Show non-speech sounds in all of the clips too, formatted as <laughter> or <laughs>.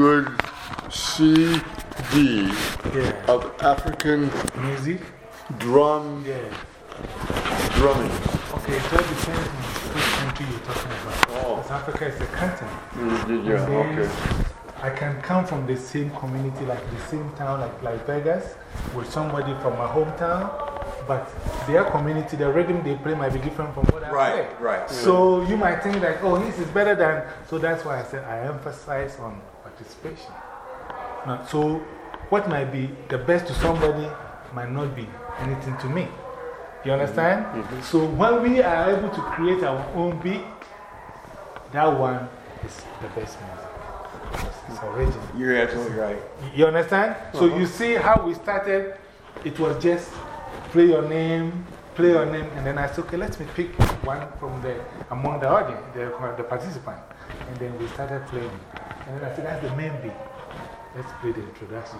good CD Yeah. of African Music? drum Yeah. drumming. Okay, it all depends on which country you're talking about. Oh. Because Africa is a continent. Mm, yeah, And then okay. I can come from the same community, like the same town, like Las Vegas, with somebody from my hometown, but their community, the rhythm they play might be different from what I play. Right, right. So you might think that, oh, this is better than. So that's why I said I emphasize on participation. Now, so what might be the best to somebody might not be anything to me. You understand? Mm-hmm. Mm-hmm. So when we are able to create our own beat, that one is the best music. It's original. You're absolutely right. You understand? So uh-huh. you see how we started? It was just play your name, play your name, and then I said, okay, let me pick one from the among the audience, the, the participant. And then we started playing. And then I said, that's the main beat. Let's play the introduction.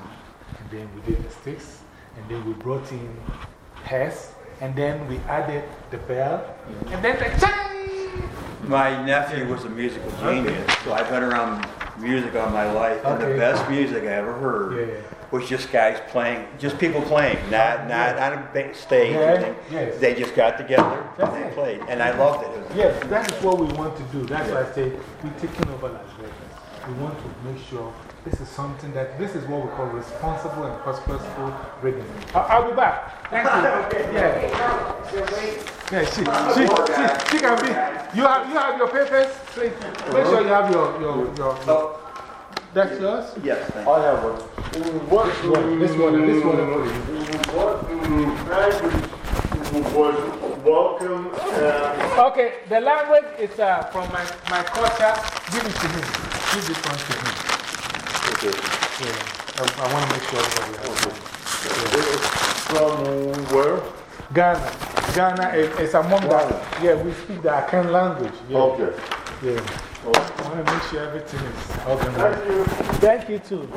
And then we did the sticks, and then we brought in hairs, and then we added the bell, and then the chang! My nephew was a musical genius, so I've been around music all my life, and the best music I ever heard Yeah. Was just guys playing, just people playing, not, not on a big stage. Yeah, yes. They just got together That's and they it. played, and I loved it. It Yes, that is what we want to do. That's why I say we're taking over Las Vegas. We want to make sure this is something that, this is what we call responsible and purposeful rhythm. I'll, I'll be back. Thank you. <laughs> Yeah. Yeah, she, she, she, she can be. You have, you have your papers? Please, make sure you have your, your, your, your that's yours? yes, thank you. I have one. What, This one, this one for you. what language was welcome and Okay, the language is uh, from my, my culture. Give it to me. Give this one to me. Yeah, I, I want to make sure everybody has it. from where? Ghana. Ghana is, is among Ghana. that. Yeah, we speak the Akan language. Yeah. Okay. Yeah. I want to make sure everything is organized. Thank you. Thank you, too.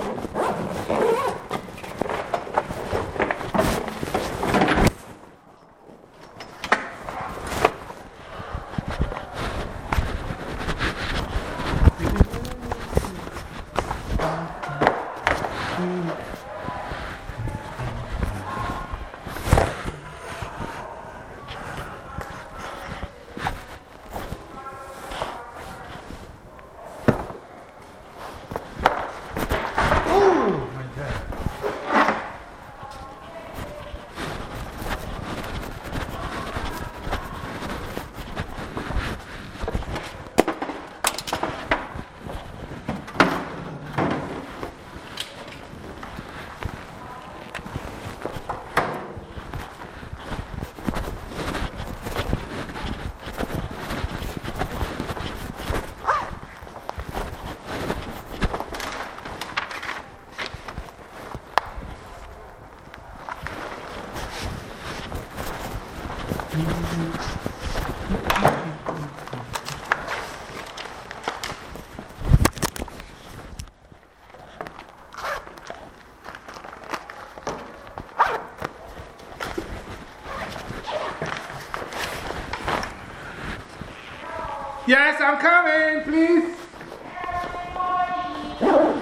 Oh, my God. Yes, I'm coming, please.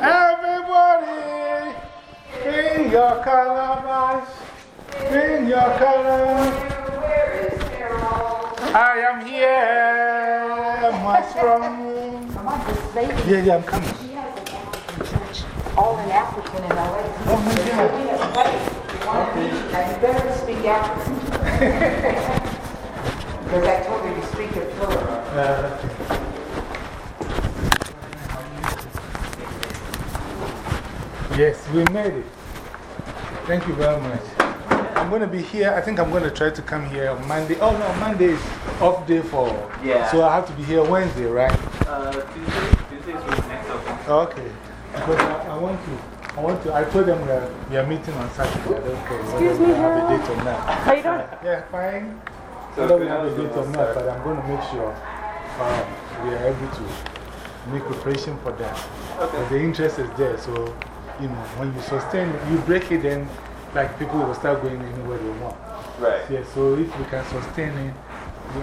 Everybody, bring your calabash, bring your calabash. I am here, mushroom. Come on, this lady, Yeah, yeah, I'm coming. she has an African all in African and LA. Oh my God. Now, you better speak African. <laughs> Because I told her to speak it fluent. Uh, yes, we made it. Thank you very much. I'm going to be here. I think I'm going to try to come here on Monday. Oh, no, Monday is off day for. Yeah. So I have to be here Wednesday, right? Uh, Tuesday, Tuesday is with next open. Okay. Because I, I want to. I want to. I told them that we are meeting on Saturday. I don't care whether we have a date or not. How you doing? Yeah, fine. So we good have a date or not, but I'm going to make sure um, we are able to make preparation for that. But the interest is there, so you know, when you sustain you break it, then like people will start going anywhere they want. Right. Yeah, so if we can sustain it,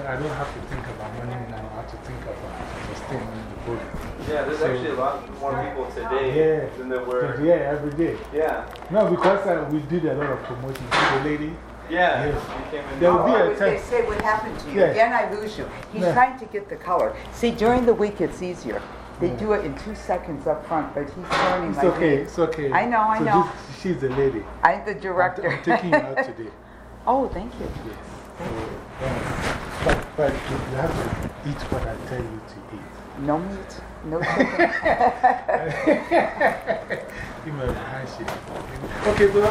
I don't have to think about money now. I have to think about sustaining the program. Yeah, there's So- actually a lot more people today Yeah. than there were. yeah, every day. Yeah. No, because uh, we did a lot of promotion. See the lady? Yeah. Yes. You came in. There will be Oh, I a was going time. to say what happened to you. Yeah. Again, I lose you. He's Yeah. trying to get the color. See, during the week it's easier. They do it in two seconds up front, but he's learning It's like okay, me. it's okay. I know, I So know. this- she's the lady. I'm the I'm, director. I'm taking you out today. <laughs> oh, thank you. Yes. So, uh, but, but you have to eat what I tell you to eat. No meat, no <laughs> chicken. <laughs> Give me a handshake. Okay, so uh,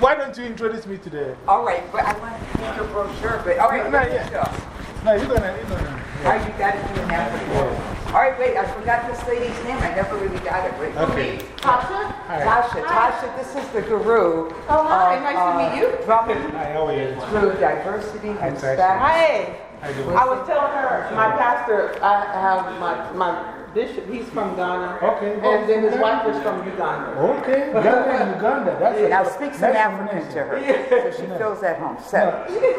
why don't you introduce me to the. all right, but I want to see your brochure. But all right, No, let not me yet. No, you're gonna. You're gonna All right, you got to do that for you. All right, wait, I forgot this lady's name. I never really got it. Wait, Okay. Tasha? Hi. Tasha. Tasha, this is the guru. Oh, hi, of, nice to meet uh, you. Drummond Hi, how are you? through diversity and That's actually- respect. Hey, How you doing? I was telling her, my pastor, I have my, my bishop, he's from Ghana. Okay. And then his wife is from Uganda. Okay, Ghana and Uganda. That's a Now speak some nice African to her so she feels at home. So,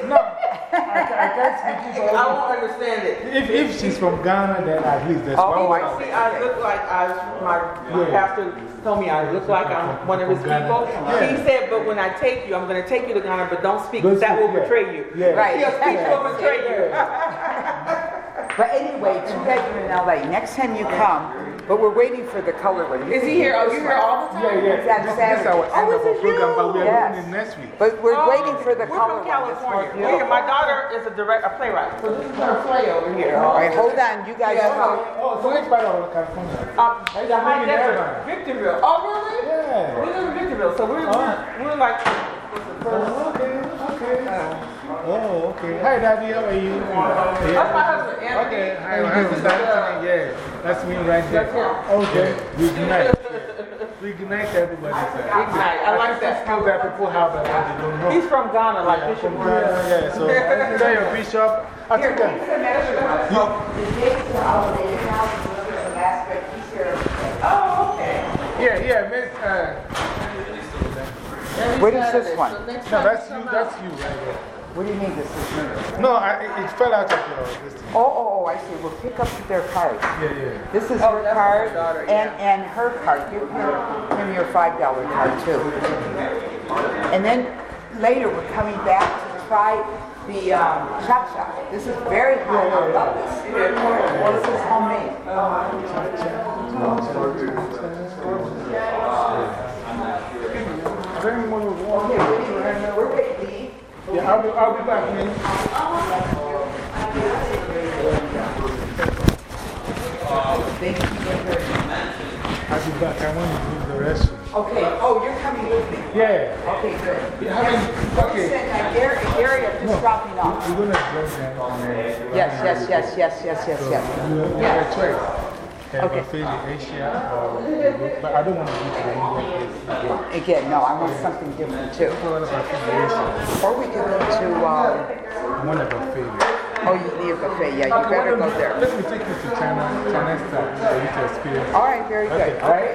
No, I, I can't speak I Igbo. won't understand it. If, if she's from Ghana, then at least there's Oh, one oh, I word. See, I look like I, my, my Yeah. pastor told me I look like I'm one of his people. Yeah. He said, but when I take you, I'm going to take you to Ghana, but don't speak, Don't 'cause that speak, will yeah. betray you. Yeah. Right. Your speech will betray you. <laughs> but anyway, too bad you're in LA. Next time you come, but we're waiting for the color one. Is he here? Oh, you here all the time? Yeah, yeah. It's on This, this is our Oh, end of is program, but we are Yes. doing it next week. But we're Oh, waiting for the we're color from one. It's more California. beautiful. We're- my daughter is a direct, a playwright. So this is her play over here. All right, hold on. You guys Yeah, talk. Oh, so which part of California? Um, I used the to high live in desert, Victorville. Oh, really? Yeah. We live in Victorville, so we're, Oh. we're, we're like, what's the first? Oh, okay, okay. Oh, okay. Hi, Daddy, how are you? That's my husband, Anthony. Okay, hi, my husband, Anthony. Yeah, that's me right there. That's him. Okay, reignite. Reignite everybody's. Ignite. Everybody. I like that. Still that people have that they don't know. He's from Ghana, like Yeah, Bishop from Ghana, yeah, so <laughs> is that your bishop? I Here, think he's that. an extra. The dates are holiday now. He's here from last, but he's here. Oh, okay. Yeah, yeah, Miss. Uh, What is this one? no, that's you, that's you right there. What do you mean this is me? No, I, it fell out of your. This thing. Oh, oh, oh, I see. We'll pick up their cards. Yeah, yeah. This is Oh, her card my daughter, and, yeah. and her card. Give her, him your $5 card too. And then later we're coming back to try the um, chop chop. This is very hot. I love this. This is homemade. Very much. Okay, we're, we're ready to leave. Yeah, I'll be, I'll be back, man. Thank you very much. I'll be back. I want to use the restroom. Okay, oh, you're coming with me. Yeah. Okay, good. You haven't. Okay. Gary, Gary, I'm just dropping off. We're going to join them. on the- Yes, yes, yes, yes, yes, yes, yes. you Yeah. have a Herbaceae Asia or but I don't want to the again. Again, no, I want something different too. Or we could go to one of the favorites. Oh, you need a buffet. Yeah, you better go there. Let me take you to China, China style for you can experience. All right, very okay, good. All right.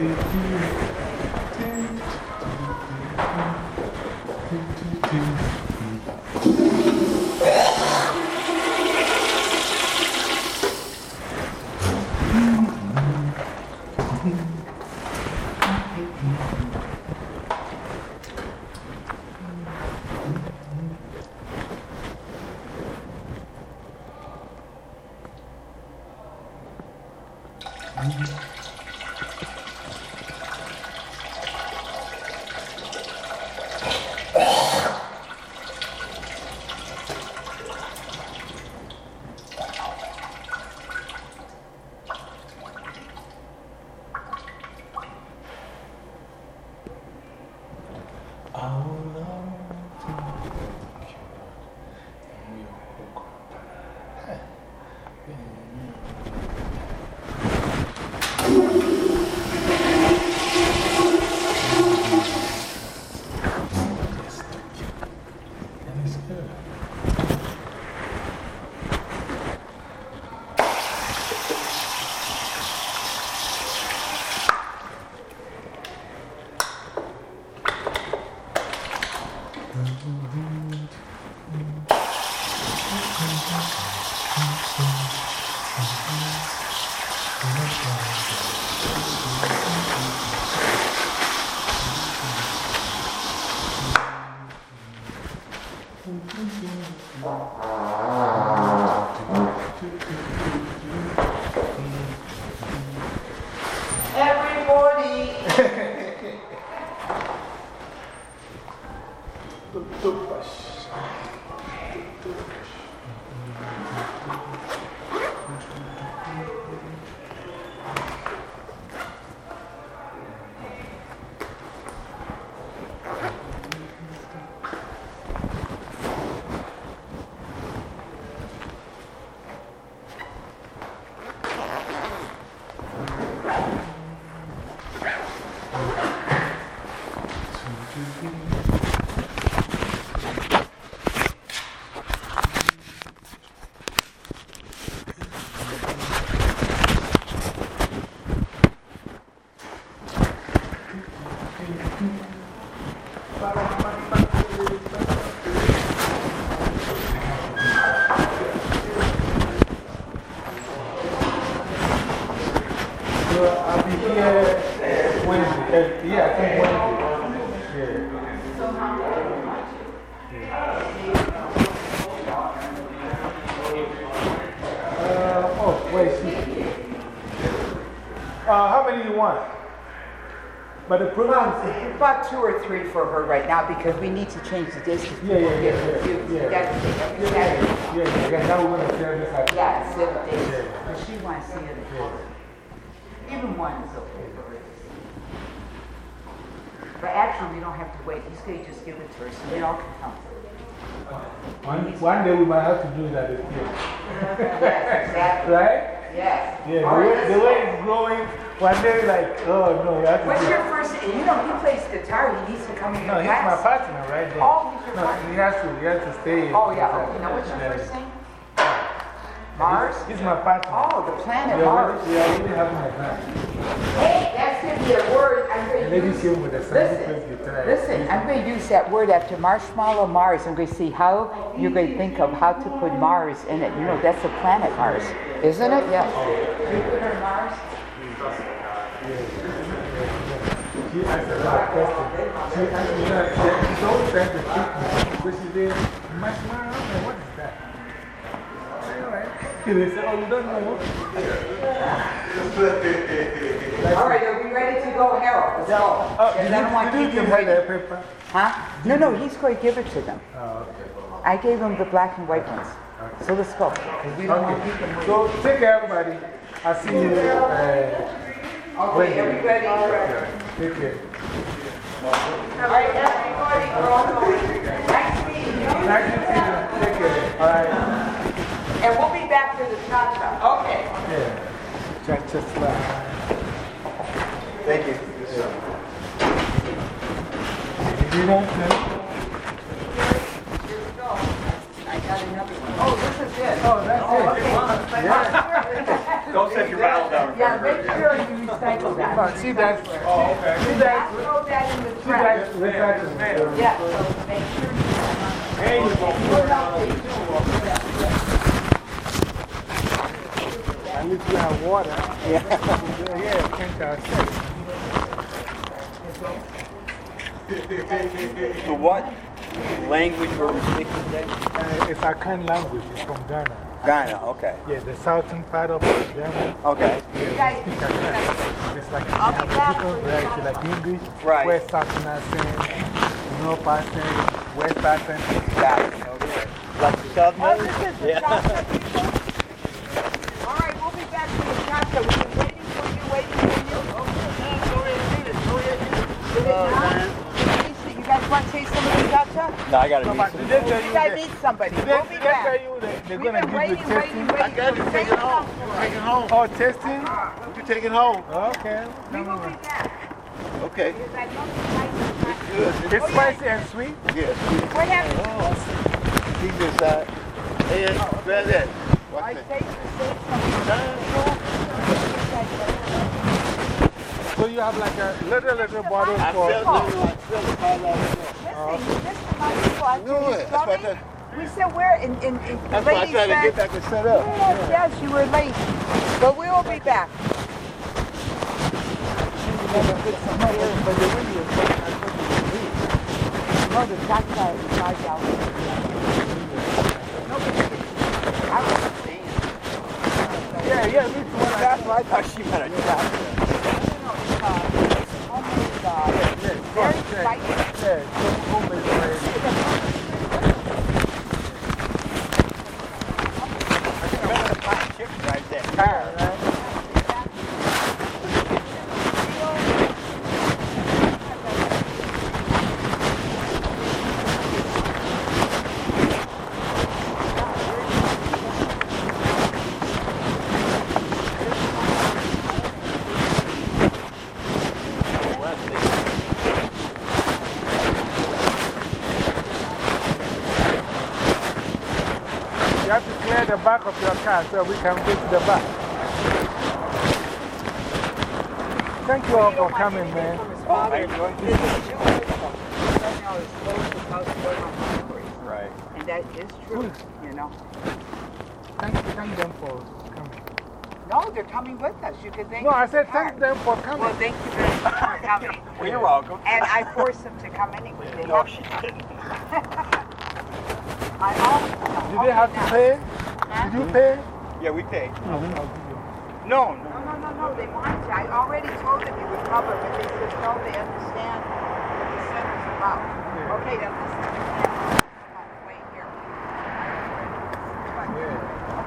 Yeah. Okay. Because we need to change the dates. Yeah, yeah, yeah, yeah, yeah. We got to take every Yeah, yeah, yeah, now we're going to tell this out. Yeah, seven days. Yeah. But she wants to see it. Even one is okay for her. But actually, we don't have to wait. He's going to just give it to her so they all can come. One, one day we might have to do that. Yeah. <laughs> Yes, exactly. Right? Yes. Yeah, the way, let's the go. way it's growing, one day, like, oh no, you have to What's your first, you know, he plays guitar. He needs to come in No, he's my partner right there. Oh, he's your no, partner. He has to, he has to stay. Oh, yeah. Okay. Now, what's your Yeah. first name? Mars? He's my partner. Oh, the planet we Mars. already, we already have my plan. Hey, that's going to be a word I'm going And to then he use. came with a Listen, listen, I'm going to use that word after Marshmallow Mars. I'm going to see how you're going to think of how to put Mars in it. You know, that's the planet Mars, isn't it? Yes. Oh. You Mars? She asked a lot of questions. She asked me, you know, she- she's always trying to trick me. But she did, marshmallow, what is that? I said, all right. They said, oh, you don't know? <laughs> <laughs> All right, are we ready to go, Harold? Let's go. Because did I don't want you, to keep them waiting. Huh? No, no, he's going to give it to them. Oh, okay. I gave him the black and white ones. So let's go. 'cause we don't want to keep them Okay. So take care, everybody. I'll see you. Uh, Okay, everybody. take care. All right, everybody, we're all going. Nice meeting you. Nice to see you. Take care. All right. And we'll be back for the cha-cha. Okay. Yeah. Cha cha slide. Thank you. You don't know? Here we go. I got another one. Oh, this is it. Oh, that's it. Yeah. Don't set your bottle down. Yeah, front of her. make sure you recycle that. No, she does. Oh, okay. She does. Throw that in the She trash. does recycling. Yeah, so make sure you. Hey, you What else do you do? At least you have water. Yeah. Yeah, can't outside. So what language were we speaking today? Uh, it's Akan language. It's from Ghana. Ghana, okay. Yeah, the southern part of Ghana. Okay. Yeah, we speak Akan. It's like I'll be we have back a different variety, like English. Right. West Southern saying, North saying, West accent. Got it. Okay. Like the Southerners? Yeah. All right, we'll be back for the cha-cha. We've been waiting for you, waiting for you. Is it? You guys want to taste some of the cha-cha? No, I got to But be did they tell You you guys need somebody. Did We'll be did they tell back. you that they're We've going to been give you waiting, waiting, testing? waiting. for the same stuff. Take it home. Oh, testing? You can take it home. Okay. We will be back. Okay. Because I know you like the Good. It's oh, spicy and sweet? Yes. What happened to Keep this side. Hey, uh, hey, grab that. I Watch that. So you have like a little, little bottle for. Oh. I feel the color. Listen, listen, my people, we said we're in. in, in That's why I tried said, to get back and set up. Yes, yes, you were late. But we will be back. Yeah, yeah, me too. That's why I thought she had a taxi. Chicken right there. Yeah, right? You have to clear the back of your car so we can go to the back. Thank you all for coming, man. I enjoyed This is true. Right now it's closed to South Carolina Congress. Right. And that is true, you know. Thank, thank them for coming. No, they're coming with us. You can thank No, I said for thank them for coming. Well, thank you very much for coming. <laughs> Well, you're welcome. And I forced them to come anyway. They No, have she to. didn't. <laughs> I always tell Did they have to pay? Did you pay? Yeah, we paid. I'll. No, no. No, no, no, no, they wanted to. I already told them you would cover, but they said, no, they understand what the center's about. Okay, then listen to me. Come on, wait here.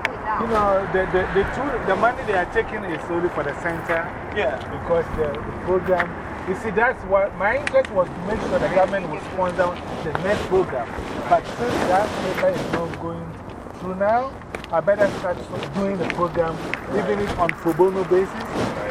Okay, now. You know, the, the, the, two, the money they are taking is only for the center Yeah. because the, the program. You see, that's what my interest was to make sure the government will sponsor the next program. But since that paper is not going through now, I better start doing the program, even if on pro bono basis,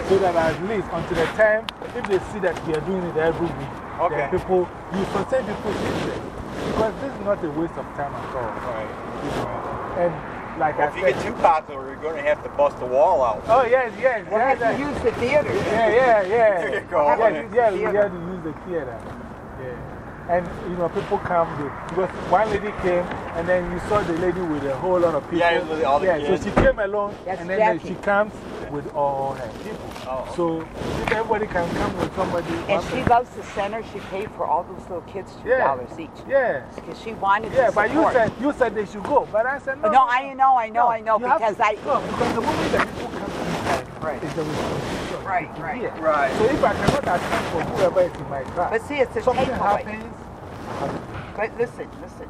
so that at least until the time, if they see that we are doing it every week, Okay. people, you sustain people's interest. Because this is not a waste of time at all. Right. You know. And like Well, I if you said, get too popular, you're going to have to bust the wall out. oh, yes, yes, We'll yes. have to use the theater. Yeah, yeah, yeah. <laughs> There you go. Yeah, yeah, we Theater. had to use the theater. Yeah. And, you know, people come, they, because one lady came, and then you saw the lady with a whole lot of people. Yeah, with all the yeah, kids. so she came alone, That's and then the- she comes with all her people. Oh. So if everybody can come with somebody. And one she person- loves the center. She paid for all those little kids $2 each. Yeah. Because she wanted Yeah, to but you said, you said they should go. But I said, no. No, I know, I know, I know, you have because I. No, because the moment that people come inside, Right. it's the responsibility. Right, right. Right. So if I cannot account for whoever is in my class, But see, it's a something takeaway. happens. But listen, listen.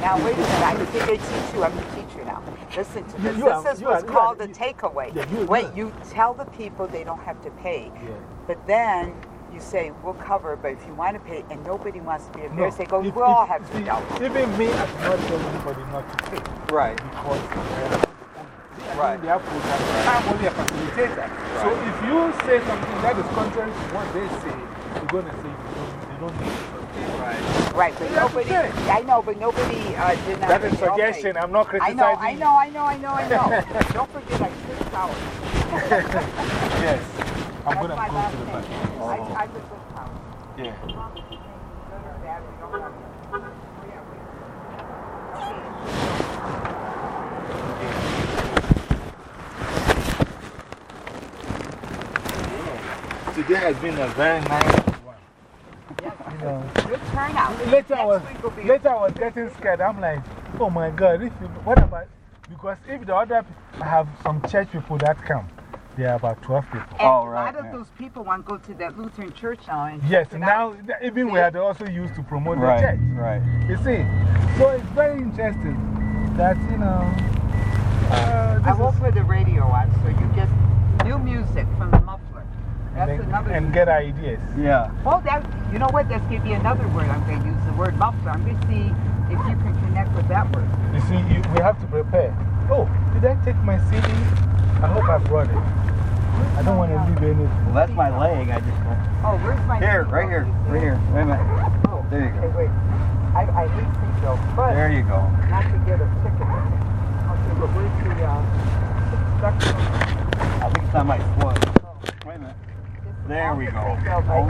Now, wait a minute. I think I teach you. I'm the teacher now. Listen to this. you This are- is what's are- called are- a you- takeaway. Yeah, you- Wait, you- you tell the people they don't have to pay. Yeah. But then you say, we'll cover, but if you want to pay, and nobody wants to be No, embarrassed, they go, if- we'll all if- have see, to dollars. Even me, I cannot tell anybody not to pay. Right. Because uh, Right. they have program. I'm only a facilitator. So if you say something that is contrary to what they say, you're going to say you don't, they don't need to. Right. Right, but nobody. I know, but nobody uh, did not. That is suggestion. I'm not I criticizing. know, I know, I know, I know, I <laughs> know. Don't forget, I six hours. <laughs> Yes. I'm going to go to the back. I, I live with Tom. Yeah. Good or bad, we don't have to- Oh, yeah, Today has been a very nice one. Yes. You know. Good turnout. Later I, was, Next week will be later I was getting scared. I'm like, oh my God, if you, what about, because if the other, I have some church people that come, they are about 12 people. And Oh, a right, lot of yeah. those people want to go to that Lutheran church now. Yes, check it out. now, even we had also used to promote the Right. church. Right. You see, so it's very interesting that, you know, uh, I work will is, put the radio on so you get new music from the muffler. That's and, get ideas. Yeah. Well, that, you know what? That's going to be another word I'm going to use, the word muffler. I'm going to see if you can connect with that word. You see, you, we have to prepare. Oh, did I take my CD? I hope I brought it. I don't want to leave anything. Well, that's my leg. I just don't. Oh, where's my Here, right here. Right here. Wait a minute. Oh, There you go. Okay, wait. I, I hate seatbelts, but There you go. not to get a ticket. Okay, but where's the, uh. I think it's on my foot. Wait a minute. There we go. I Oh.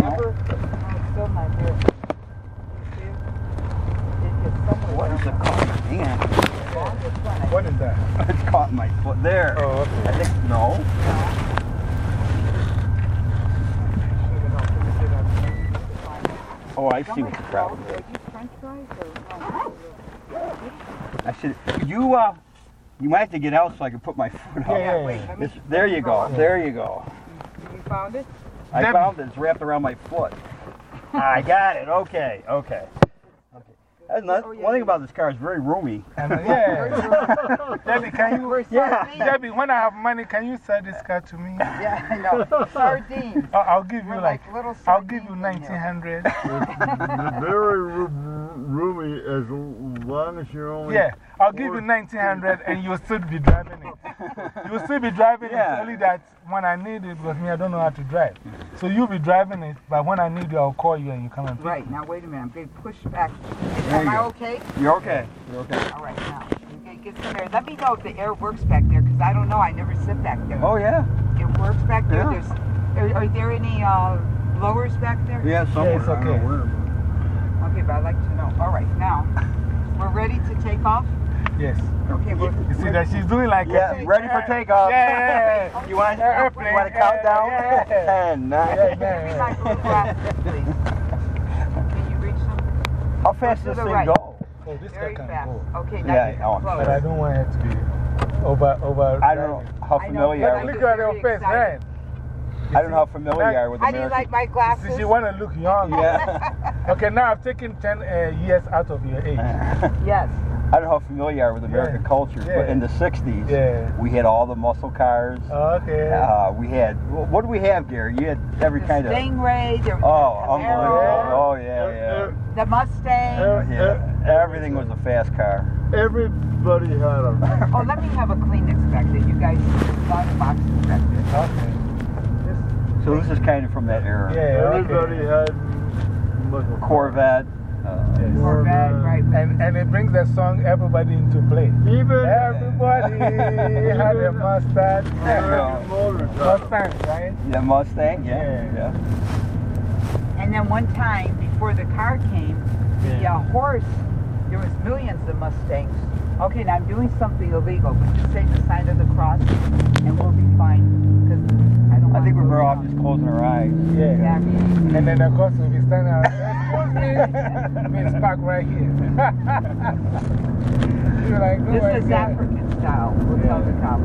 What is it? Hang on. Longest What is that? <laughs> It's caught in my foot. There. Oh, I okay. think, no. Oh, I see what the problem is. Are you french fries or no? I should. You, uh, You might have to get out so I can put my foot Yeah, up. yeah, yeah. It's, there you go. There you go. You found it? I Debbie. found it. It's wrapped around my foot. I got it. Okay. Okay. Okay. That's not, Oh, yeah, one thing yeah. about this car is very roomy. And, <laughs> uh, yeah. <laughs> Debbie, can you? Yeah. Debbie, when I have money, can you sell this car to me? <laughs> Yeah, I know. Sardines. I'll, I'll give you We're like, like little I'll give you sardines in 1900 Very roomy as long as you're only. Yeah, I'll give you 1900 and you'll still be driving it. You'll still be driving Yeah. it. Only that when I need it, because me, I don't know how to drive. So you'll be driving it, but when I need you, I'll call you and you come and pick Right, me. now wait a minute, I'm getting pushed back. There Am you I go. okay? You're okay. You're okay. All right, now, okay, get some air. Let me know if the air works back there, because I don't know, I never sit back there. Oh, yeah. It works back there? Yeah. There's, are, are there any uh, blowers back there? Yeah, somewhere. it's I don't know okay. where. Okay, but I'd like to know. All right, now, we're ready to take off? Yes. Okay, we're, You see that she's doing like Yeah, a, ready for takeoff. Yeah. <laughs> You want, Airplane, you want to count down? yeah, yeah. 10, Yeah, 9. yeah, Give me yeah. my little glasses, <laughs> please. Can you reach them? How fast To does the this thing right. go? Oh, this Very guy can fast. go. Okay, now Yeah, you oh, can close. But I don't want her to be over, over. I don't know how I know, familiar but I I with Look get at her very face, excited. Man. I don't know how familiar you are with How I you American. like my See, glasses? she want to look young. Yeah. Okay, now I've taken 10 uh, years out of your age. <laughs> Yes. I don't know how familiar you are with American Yeah. culture, Yeah. but in the 60s, Yeah. we had all the muscle cars. Okay. Uh, we had, what do we have, Gary? You had every The kind of. Stingray, the, Oh, unbelievable. Oh, yeah, yeah. the Mustang. Uh, yeah. Yeah. Everything was a fast car. Everybody had a. Oh, let me have a Kleenex back there. You guys, there's a lot of boxes back there. Okay. So this is kind of from that era. Yeah, Everybody okay. had. muscle cars. Corvette. Uh, Yes. Corvette, right. And, and it brings the song everybody into play. Even. Everybody <laughs> had a mustache. American Motors had a- Mustang, right? yeah, Mustang. Yeah. Yeah. yeah. And then one time, before the car came, the uh, horse, there was millions of Mustangs. Okay, now I'm doing something illegal, but just say the sign of the cross, and we'll be fine. Because I don't I want think we're better off just closing our eyes. Yeah. Exactly. And then, of course, we'll be standing out. <laughs> Excuse me. Means park right here. <laughs> <laughs> You're like, oh This is African style. We'll tell the cops.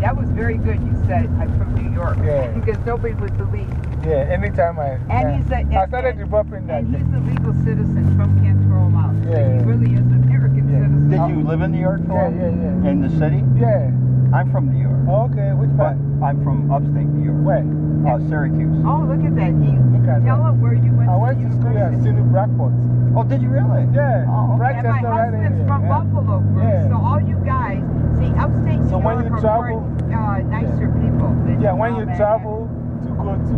That was very good. You said I'm from New York. Yeah. Because nobody would believe. Yeah, anytime I. And he's a, and, I started developing that. And he's a legal citizen. Trump can't throw him out. So Yeah. he really is an American Yeah. citizen. Did you live in New York for Yeah, yeah, yeah. In the city? Yeah. I'm from New York. Okay, which But part? I'm from upstate New York. Where? Uh, Syracuse. Oh, look at that. He, Look at tell that. where you went I to went to school at university. SUNY Brockport. Oh, did you really? Yeah. Oh, okay. And my Rochester, right husband's from yeah. Buffalo, Bruce. Yeah. So all you guys, see, upstate New So when you are travel- more, uh, nicer people. Than Yeah, when you travel to go to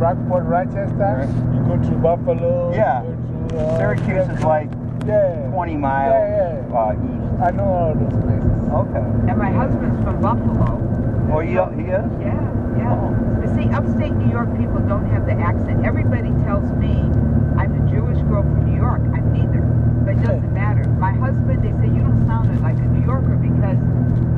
Brockport, Rochester, Right. you go to Buffalo. Yeah. You go to, uh, Syracuse is like yeah. 20 miles Yeah, yeah. Uh, east. I know all those places. Okay. And my husband's from Buffalo. Oh, he, he is? Yeah, yeah. Oh. But see, upstate New York people don't have the accent. Everybody tells me I'm a Jewish girl from New York. I'm neither. But it doesn't matter. My husband, they say you don't sound like a New Yorker because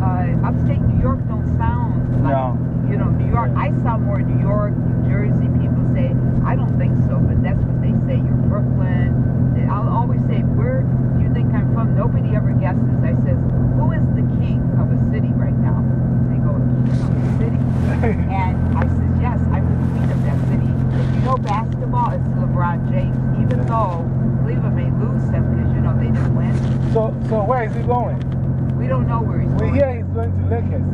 uh, upstate New York don't sound like, No. you know, New York. I sound more New York, New Jersey. People say, I don't think so, but that's what they say. You're Brooklyn. And I'll always say, where do you think I'm from? Nobody ever guesses. I says, who is the king of a city right now? They go, king of a city. and I says, yes, I'm the queen of that city. If you know basketball, it's LeBron James. Even though Cleveland may lose them because, you know, they didn't win. So, so where is he going? We don't know where he's We going. hear he's going to Lakers.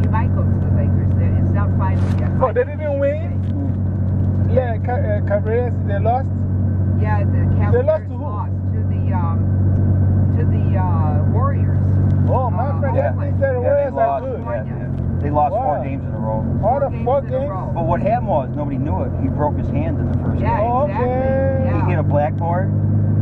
He might go to the Lakers. There- It's not final yet. Oh, they didn't win? Yeah, Ca uh, Cabarrus, they lost? Yeah, the Cavaliers lost to who? lost to the, um, to the uh, Warriors. Oh, my Uh, friend, Yeah. that Yeah, they Warriors are lost. good. Yeah, yeah. They lost four games in a row. All the games four in a games? row. But what happened was, nobody knew it. He broke his hand in the first Yeah, game. Oh, exactly. okay. Yeah. He hit a blackboard,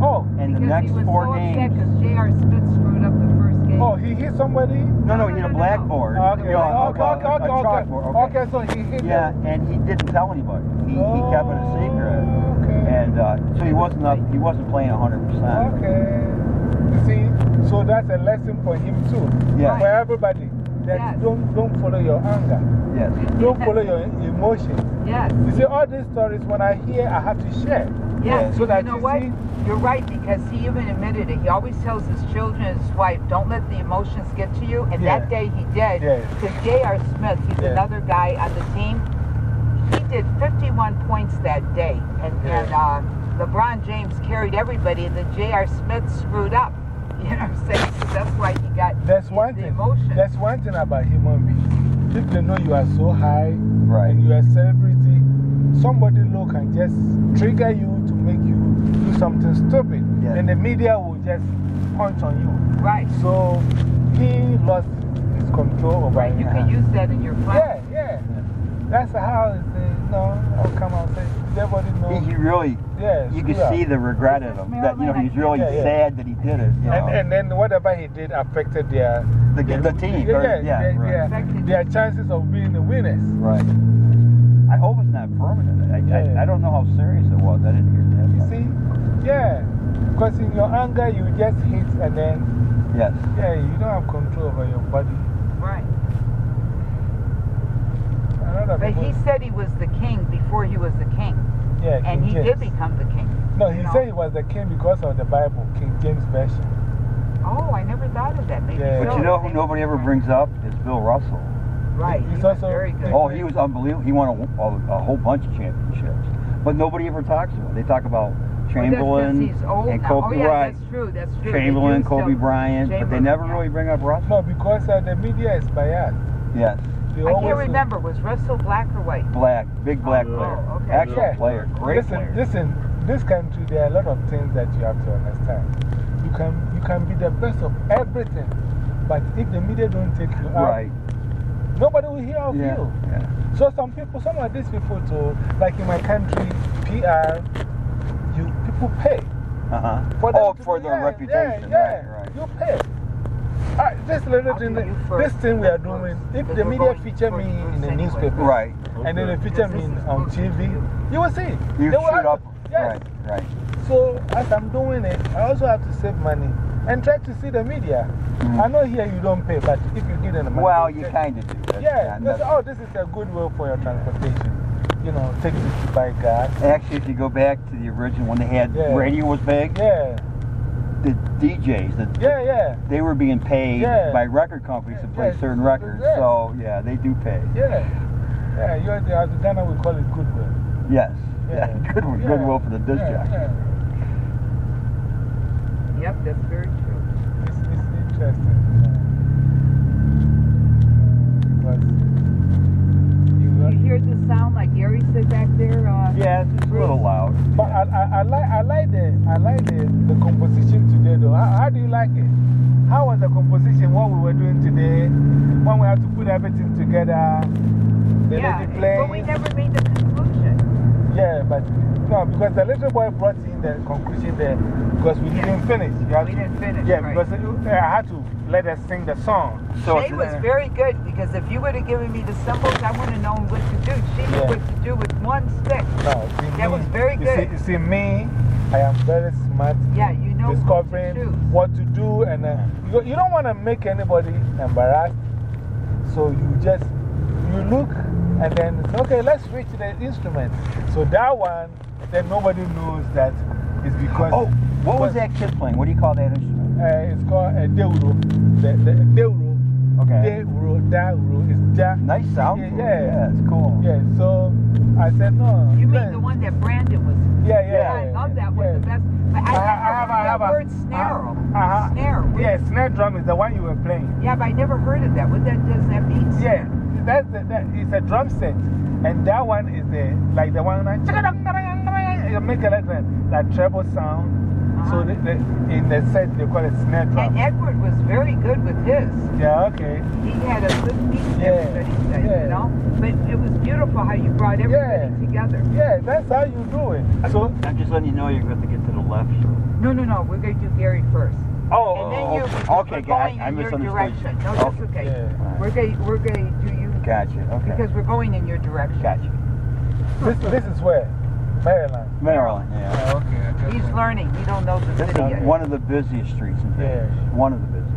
Oh, and the next he was four so games. because J.R. Smith screwed up the first game. oh, he hit somebody? No, no, No, he hit no, a no, blackboard. Okay, You know, a- okay, a- okay, okay, okay. okay. Okay, so he hit Yeah, them. and he didn't tell anybody. He, he kept it a secret. Okay. And uh, so he wasn't up, he wasn't playing 100%. Okay. You see, so that's a lesson for him too. Yeah. For everybody. That Yes. don't, don't follow your anger. Yes. Don't follow your emotions. Yes. You see, all these stories, when I hear, I have to share. Yes, So that you know you what? see- You're right, because he even admitted it. He always tells his children and his wife, don't let the emotions get to you. And Yeah. that day he did. Yeah. To J.R. Smith, he's Yeah. another guy on the team. He did 51 points that day. And, Yeah. and uh, LeBron James carried everybody, and then J.R. Smith screwed up. <laughs> You know what I'm saying? So that's why he got That's the, one the thing. emotion. That's one thing about human beings. If they know you are so high Right. and you are a celebrity, somebody low can just trigger you to make you do something stupid. Yeah. And the media will just punch on you. right. So he lost his control over Right. You it. can use that in your class. Yeah, yeah. That's how it's, uh, no, I'll come out and say, everybody He, knows. he really, Yeah, you can screw see the regret in him. That, you know, he's really Yeah, yeah. sad that he did it. You know. And, and then whatever he did affected their, the, the team. yeah, or- yeah, yeah, their, right. their, their chances of being the winners. Right. I hope it's not permanent. I, I, I don't know how serious it was. I didn't hear that. You see? Yeah. Because in your anger, you just hit and then, Yes. yeah, you don't have control over your body. Right. A lot of But he said he was the king before he was the king. yeah, And King he James. did become the king. No, you he said he was the king because of the Bible, King James Version. Oh, I never thought of that. Maybe Yeah. But so. you know who nobody ever brings up is Bill Russell. Right. He's he was also- very good. Oh, he was unbelievable. He won a, a, a whole bunch of championships. But nobody ever talks about him. They talk about Well, that's 'cause Chamberlain he's old and now. Kobe oh, yeah, Bryant. that's true. That's true. Chamberlain, do Kobe still- Bryant, but they Chamberlain, never yeah. really bring up Russell. No, because uh, the media is biased. Yes, They I can't remember. Was Russell black or white? black, big black Oh, player. okay. Actual Yeah. player, great listen, player. listen, this country, there are a lot of things that you have to understand. You can, you can be the best of everything, but if the media don't take you out, Right. nobody will hear of Yeah. you. yeah. So some people, some of these people too, like in my country, PR, you, people pay. Uh huh. For them Oh, for be- their yeah, reputation. Yeah, Right, right. You pay. Uh, this little I'll thing, this thing we are doing, if the media feature me in the newspaper, Right. and then they feature me on TV, you will see. You They will shoot have- up. Yes. Right, right. So as I'm doing it, I also have to save money and try to see the media. I know here you don't pay, but if you give them the money. Well, you kind of do. That's Yeah, not they say, nothing. oh, this is a good way for your transportation. You know, take this to buy gas. Actually, if you go back to the original, when they had Yeah. radio was big, Yeah, the DJs, the, yeah, yeah, they were being paid Yeah. by record companies to play Yeah, certain records. yeah. So, yeah, they do pay. yeah. Yeah, you're the, as a Ghana, we call it goodwill. Yes. Yeah. Yeah. <laughs> Good, Yeah. goodwill for the disc Yeah, jockey. yeah. Yep, that's very true. It's, it's interesting. Because you, You hear the sound like Gary said back there? Uh, Yeah, it's a little loud. But I, I, I, like, I like, the, I like the, the composition today, though. How, how do you like it? How was the composition, what we were doing today? When we had to put everything together, the yeah, lady but we never made the conclusion. Yeah, but no, because the little boy brought in the conclusion there because we didn't finish. You We to- didn't finish, Yeah, right. because uh, I had to let us sing the song. So Shay was very good because if you would have given me the cymbals, I wouldn't have known what to do. She knew Yeah. what to do with one stick. No, see, That me, was very you good. See, you see, me, I am very smart. Yeah, you know what to Discovering what to do, and uh, you, you don't want to make anybody embarrassed. So you just you look and then okay, let's switch the instrument. So that one, then nobody knows that it's because. oh, what was that kid playing? What do you call that instrument? Uh, it's called a deuro. The, the deuro. Okay. Deuro, deuro is da. Nice sound. Yeah, to yeah. Yeah, it's cool. Yeah, so I said, no. You mean the one that Brandon was? Yeah, yeah. Yeah, I love that one the best. But I, I never have- I have a- word snare. uh, uh-huh. Snare. What- Yeah, snare drum is the one you were playing. Yeah, but I never heard of that. What that does that mean? Yeah, that's the, that, it's a drum set. And that one is the, like the one, like, it make a, like that, that treble sound. So the, the, in the set, they call it snare And. Edward was very good with his. Yeah, okay. He had a good piece, Yeah, everybody said, yeah. you know? But it was beautiful how you brought everybody Yeah. together. Yeah, that's how you do it. So, I'm just letting you know you're going to get to the left. No, no, no. We're going to do Gary first. Oh, And then oh, you, oh, okay. because okay, we're going I in your misunderstood. direction. No, that's okay. okay. yeah. We're going we're going to do you Gotcha. Okay. because we're going in your direction. Gotcha. This, this is where? Maryland. Maryland, yeah. Yeah, okay. He's went- learning. He don't know the This city is yet. one of the busiest streets in Yeah. Vegas. One of the busiest.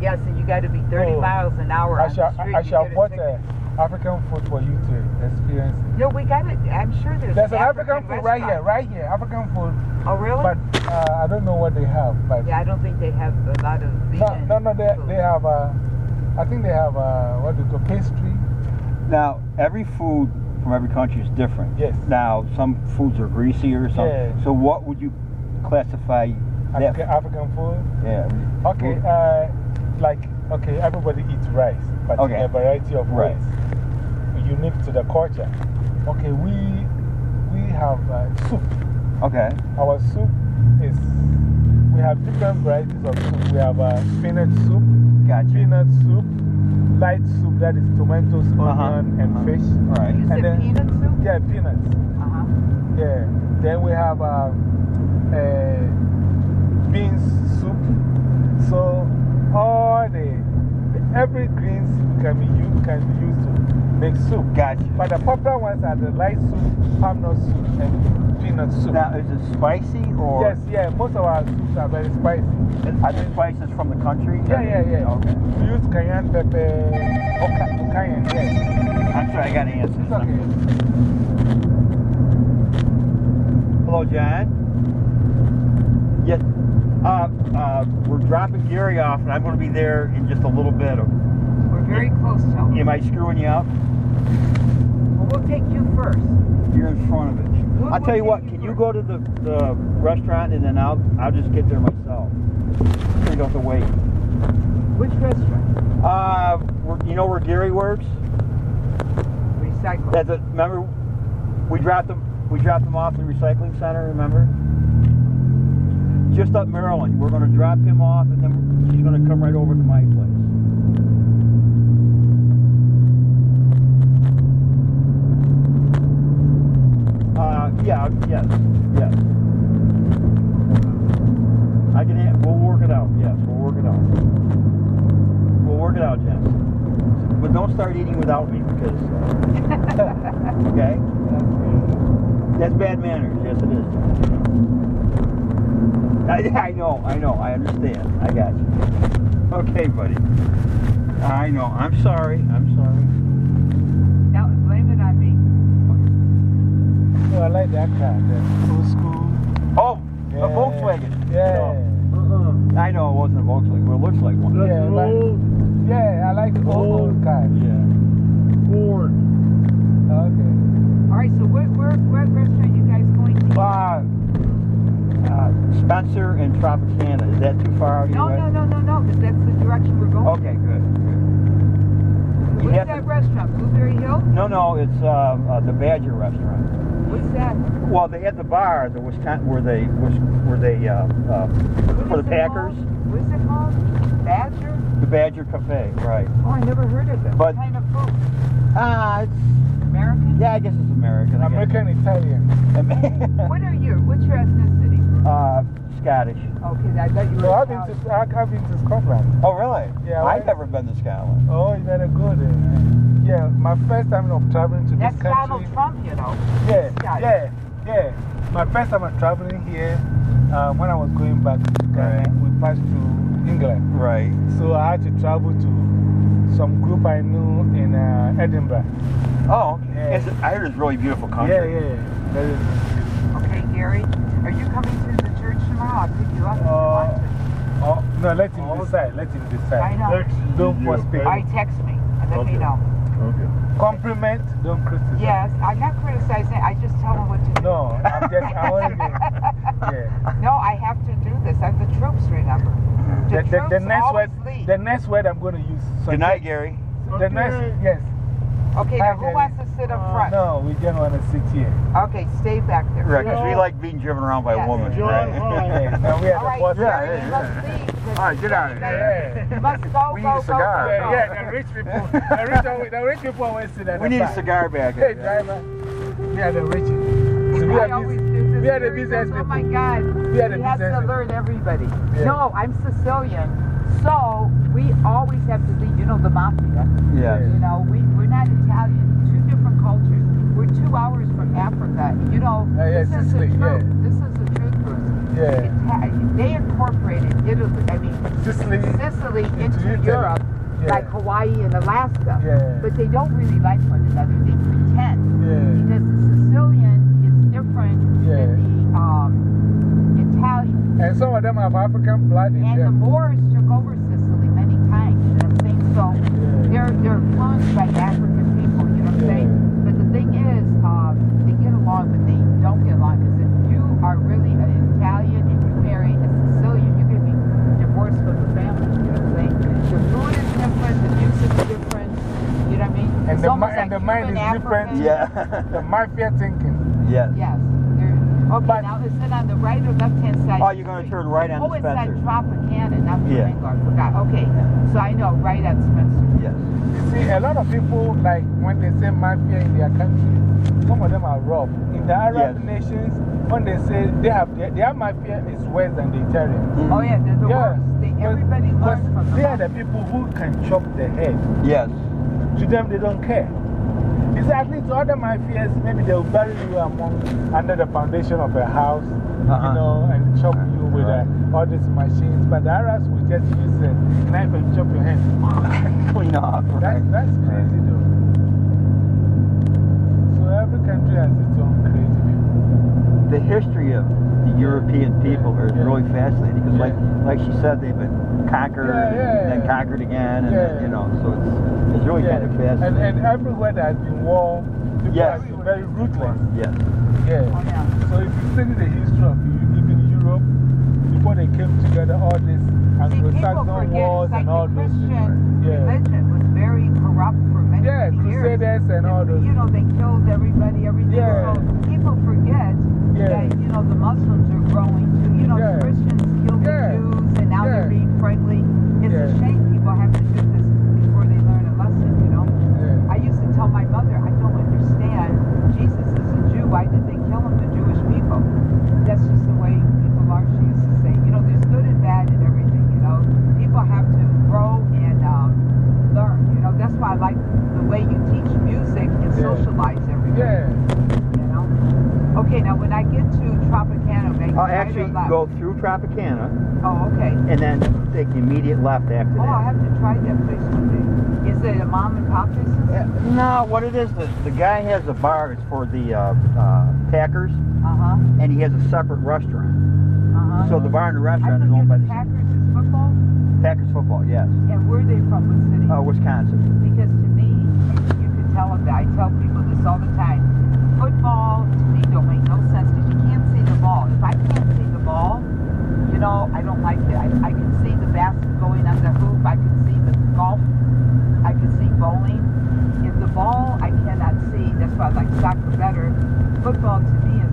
Yes, and you got to be 30 Oh, miles an hour I on shall, the street. I shall get a bought ticket. African food for you to experience. No, we got it. I'm sure there's There's an African food right here, right here. African food. Oh, really? But uh, I don't know what they have. But yeah, I don't think they have a lot of no, no, no, they, food. they have, uh, I think they have uh, what do you call pastry. Now, every food from every country is different. Yes. Now, some foods are greasier, some. Yeah. So, what would you classify that? African, food. Yeah. Okay, uh, like, okay, everybody eats rice, but Okay. a variety of Right. rice. Unique to the culture. Okay, we, we have uh, soup. Okay. Our soup is, we have different varieties of soup. We have uh, spinach soup, Gotcha. peanut soup, light soup that is tomatoes, Uh-huh, onion, and uh-huh. fish. All right. You and said then- peanut soup? Yeah, peanuts. Uh-huh. Yeah. Then we have uh, uh, beans soup. So all the, the every greens can be used can be used to make soup. Gotcha. But the popular ones are the light soup, palm nut soup, and peanut soup. Now, is it spicy or? yes, yeah. Most of our soups are very spicy. Are the spices from the country? Yeah, yeah, yeah. Okay. We use cayenne pepper. Okay, cayenne, yeah. I'm sorry, I got to answer. It's okay. Hello, John. Yes. Uh, uh, we're dropping Gary off, and I'm going to be there in just a little bit. We're very close, Tony. Am I screwing you up? Well, we'll take you first. You're in front of it. We'll- I'll tell you what, you can you go to the, the restaurant and then I'll, I'll just get there myself? So you don't have to wait. Which restaurant? Uh, you know where Gary works? Recycle. That's a, remember, we dropped them, we dropped them off at the recycling center, remember? Just up Maryland. We're going to drop him off and then he's going to come right over to my place. Uh, yeah, yes, yes. I can, ha- we'll work it out, yes, we'll work it out. We'll work it out, Jess. But don't start eating without me because, uh, <laughs> okay? That's bad manners, yes it is. I, <laughs> I know, I know, I understand. I got you. Okay, buddy. I know, I'm sorry, I'm sorry. So I like that car, the old school. Oh, Yeah. a Volkswagen. Yeah. No, I know it wasn't a Volkswagen, but it looks like one. Yeah, like, yeah, I like the old, old cars. Yeah. Ford. Okay. All right, so where, where, what restaurant you guys going to? Uh, uh, Spencer and Tropicana. Is that too far out of your No, way? no, no, no, no, because that's the direction we're going. Okay, good. good. You What's that to- restaurant? Blueberry Hill? no, no, it's uh, uh, the Badger restaurant. What's that? Well, they had the bar, the Wisconsin, where they was where they uh, uh, What for the it Packers, called? What's it called? Badger? the Badger Cafe, right? Oh, I never heard of it. But- what kind of food? Ah, it's American? yeah, I guess it's American. I guess. American Italian. <laughs> What are you? What's your ethnicity? uh, Scottish. Okay, I bet you So were I've been to, I- I've been to Scotland. Oh, really? Yeah, I've right. never been to Scotland. Oh, you better go there. Yeah, my first time of traveling to That's this country. Donald Trump, you know. Yeah, yeah, yeah. My first time of traveling here, uh, when I was going back to Ghana, we passed through England. Right. So I had to travel to some group I knew in uh, Edinburgh. Oh, Yeah. it's, I heard it's a really beautiful country. Yeah, yeah, yeah. Okay, Gary, are you coming to the tomorrow? I'll pick you up Uh. Oh, no, let him decide. Let him decide. I know. Don't force All people. right, text me and let me know. Okay. Compliment, don't criticize. Yes, I'm not criticizing. I just tell them what to do. No, I'm just, I want to, <laughs> yeah. No, I have to do this. I'm the troops, remember? The, The, the, the troops next always word, lead. the next word I'm going to use. so Good night, Gary. The next, yes. Okay, now who wants to sit up uh, front? No, we don't want to sit here. Okay, stay back there. Right, because we like being driven around by Yeah. a woman. John, right? hi. <laughs> Yeah, we are All the right, boss. Yeah, you yeah. must leave. All right, get out of Yeah. You must go, We go, need a cigar. go, Yeah, go. yeah, the rich people, the rich, <laughs> always- the rich people always sit at We the need a back. cigar back. Hey, driver, we are the rich. So we I are, always do this. we are the business people. Oh my God. We are the he has business to people. alert everybody. No, I'm Sicilian. So we always have to lead, you know, the mafia. Yeah. You know, we, we're not Italian. Two different cultures. We're two hours from Africa. You know, Yeah, yeah, this is the truth. yeah. This is the truth, Bruce. Yeah. They incorporated Italy, I mean, Sicily. Sicily Into into. Europe like Hawaii and Alaska. Yeah. But they don't really like one another. They pretend. Yeah. Because the Sicilian is different Yeah. than the um, Italian. And some of them have African blood in And the them. Moors took over Sicily many times, you know what I'm saying? So they're, they're influenced by African people, you know what I'm saying? But the thing is, um, they get along, but they don't get along. Because if you are really an Italian and you marry a Sicilian, you're going to be divorced from the family, you know what I'm saying? The food is different, the music is different, you know what I mean? And It's the, mi- and like the mind Cuban is different. African. Yeah. <laughs> The mafia thinking. yes. Yes. They're, okay, But- now is it on the right or left hand side? Oh, you're going to turn right on Oh, the it's that Spencer. Tropicana, not Yeah. Flamingo. I forgot. Okay, so I know right at Spencer. Yes. You see, a lot of people, like when they say mafia in their country, some of them are rough. In the Arab Yes. nations, when they say they have their, their mafia is worse than the Italians. Mm. Oh yeah, they're the Yeah. worst. They, Because- everybody because learns from them. They are the people who can chop the head. Yes. To them, they don't care. You see, at least other mafias, maybe they'll bury you among, under the foundation of a house, you Uh-huh. know, and chop you with uh, all these machines. But the Arabs will just use a knife and chop your head. <laughs> Off. That's, that's crazy, though. So every country has its own crazy people. the history of European people is really fascinating because, like, like she said, they've been conquered Yeah, yeah, and then conquered again, and then, you know, so it's, it's really Yeah. kind of fascinating. and everywhere there's been war, people Yes. been very ruthless. yes. Yeah. Yeah. So if you study the history of Eu- even Europe, before they came together, all this Anglo-Saxon wars like and all the those things. Yeah. religion was very corrupt for many, Yeah, many years. Crusaders and all those. You know, they killed everybody, everything. Yeah. So people forget Yeah. that, you know, the Muslims are growing too. You know, Yeah. the Christians killed the Jews and now they're being friendly. It's a shame people have to do this before they learn a lesson, you know? Yeah. I used to tell my mother, I don't understand. Jesus is a Jew. Why did they kill him, the Jewish people? That's just the way people are, she used to say. You know, there's good and bad in everything, you know? People have to grow and um, learn, you know? That's why I like the way you teach music and Yeah. socialize everything, Yeah. you know? Okay, now when I get to Tropicana, make I'll actually go through Tropicana Oh, okay. and then take the immediate left after Oh, I have to try that place one day. Is it a mom and pop business? Yeah, No, what it is, the, the guy has a bar, it's for the uh, uh, Packers, Uh-huh, and he has a separate restaurant. uh-huh. So the bar and the restaurant is owned by the the Packers is football, Packers football, yes. and where are they from? What city? Uh, Wisconsin. Because to me, you can tell them that. I tell people this all the time. Football, to me, don't make no sense because you can't see the ball. If I can't see the ball, you know, I don't like it. I, I can see the basket going on the hoop. I can see the golf. I can see bowling. If the ball, I cannot see. That's why I like soccer better. Football, to me, is,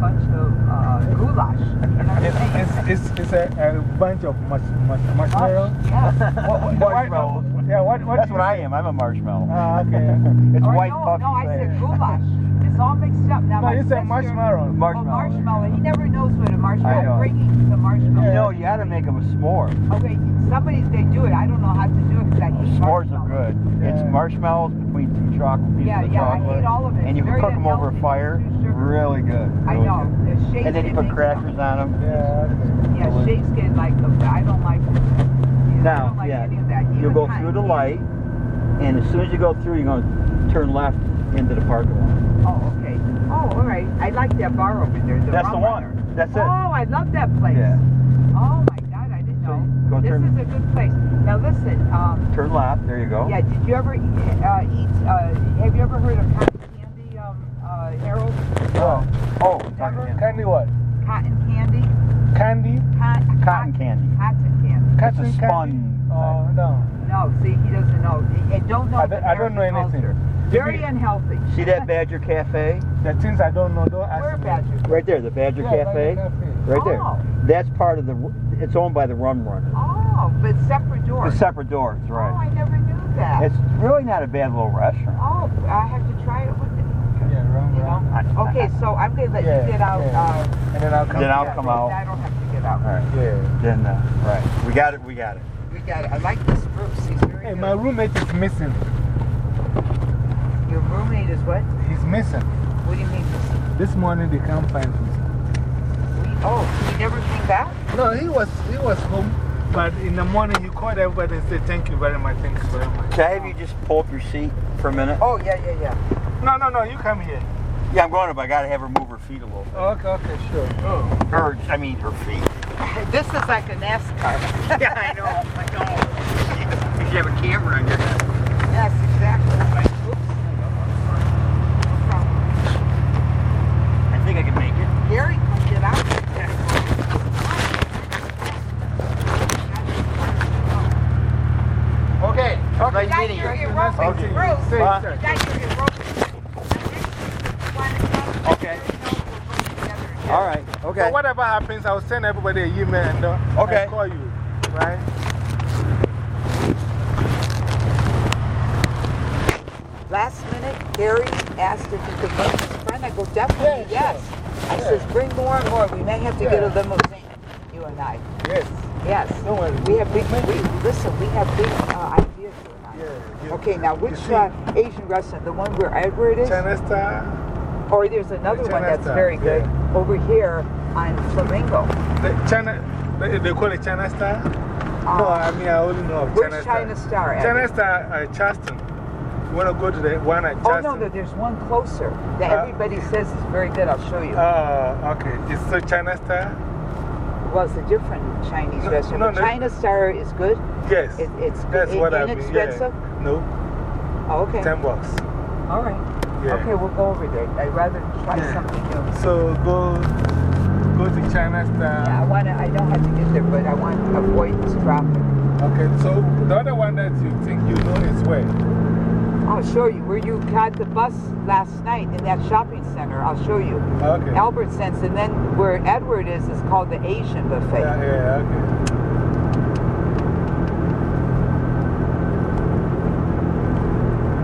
bunch of uh, goulash. You know It's, it's, it's, it's a, a bunch of mush, mush, marshmallows. Yeah. What- what- Marshmallows. Yeah, what, what That's do what I am. I'm a marshmallow. Ah, okay. <laughs> it's Or white no, puffy no, I said goulash. It's all mixed up. Now, No, you said sister- marshmallow. Oh, Marshmallow. marshmallow. He never knows what a marshmallow. I know. Bringing the marshmallow. You know, you gotta make them a s'more. Okay, somebody they do it. I don't know how to do it because I hate S'mores are marshmallows. good. It's marshmallows between two chocolate pieces Yeah, of yeah, I chocolate. hate all of it. And you can cook them over a fire. Too sugar. Really good. I know. good. The And then you put crackers on them. Yeah. Yeah, shakes get like them. but I don't like them. You know, Now, like yeah, that. you'll go through the light, and as soon as you go through, you're going to turn left into the parking lot. Oh, okay. Oh, all right. I like that bar over there. The That's the one. Runner. That's it. Oh, I love that place. Yeah. Oh my God, I didn't So know. you go this turn- is a good place. Now listen, um, Turn left. There you go. yeah, did you ever eat, uh, eat uh, have you ever heard of cotton candy, um, uh, Harold? Oh, Oh, Never? cotton, candy what? Cotton candy? Candy? Cotton, cotton candy. Cotton candy. Cotton It's a candy? spun. Oh, no. No, see, he doesn't know. He, and don't know I the don't- I don't know anything. culture. Very unhealthy. See that Badger Cafe? The things I don't know, don't ask Where me. Badger? Right there, the Badger Yeah, Cafe. Badger Cafe. Right there. Oh. That's part of the. It's owned by the Rum Runner. Oh, but separate doors. The separate doors, right? Oh, I never knew that. It's really not a bad little restaurant. oh, I have to try it with it. Yeah, wrong, You wrong. know? Okay, so I'm going to let Yeah, you get out. yeah. Uh, And then I'll come. Then I'll come out. I don't have to get out. All right. Yeah. Then, uh, right. We got it. We got it. We got it. I like this Bruce. He's very Hey, good. my roommate is missing. Your roommate is what? He's missing. What do you mean? Missing? This morning they can't find him. We, oh, he never came back? No, he was, he was home But in the morning, he called everybody and said, Thank you very much, thank you very much. Can I have you just pull up your seat for a minute? Oh, yeah, yeah, yeah. No, no, no, you come here. Yeah, I'm going up. I got to have her move her feet a little bit. Okay, okay, sure. Oh. Her, I mean, her feet. <laughs> This is like a NASCAR. <laughs> yeah, I know. I <laughs> know. You have a camera on your head. Yes, exactly. Oops. I think I can make it. Gary, come get out. Okay. Okay, Nice Guys, meeting you're you. in roping. Okay, Huh? say. guys, you're in roping. Okay. All right. Okay. So whatever happens, I'll send everybody an email and uh, Okay. I'll call you, right? Last minute, Gary asked if you could bring his friend. I go, definitely, Yeah, yes. I says, bring more and more. We may have to get a limousine, you and I. Yes. Yes. No worries. We have big, we, listen, we have big uh, ideas, you and I. Yeah, yeah. Okay, now which uh, Asian restaurant? The one where Edward is? China Star. Or there's another one that's very good yeah. over here on Flamingo. The China, they, they call it China Star? no, Uh, I mean, I only know of where's China Star. China Star at? China Star at Charleston. You want to go to the one at Oh, Charleston? no, no, there's one closer that Uh, everybody says is very good. I'll show you. Oh, okay. It's so China Star? Well, it's a different Chinese no, restaurant. no, no. China Star is good. Yes. It, it's That's in- what I mean. inexpensive. Yeah. No, Oh, okay. 10 bucks. All right. Yeah. Okay, we'll go over there. I'd rather try Yeah. something new. So go, go to China Star. Yeah, I want to, I know how to get there, but I want to avoid this traffic. Okay, so the other one that you think you know is where? I'll show you where you got the bus last night in that shopping center. I'll show you. Okay. Albertsons, and then where Edward is is called the Asian buffet. Yeah, yeah, okay.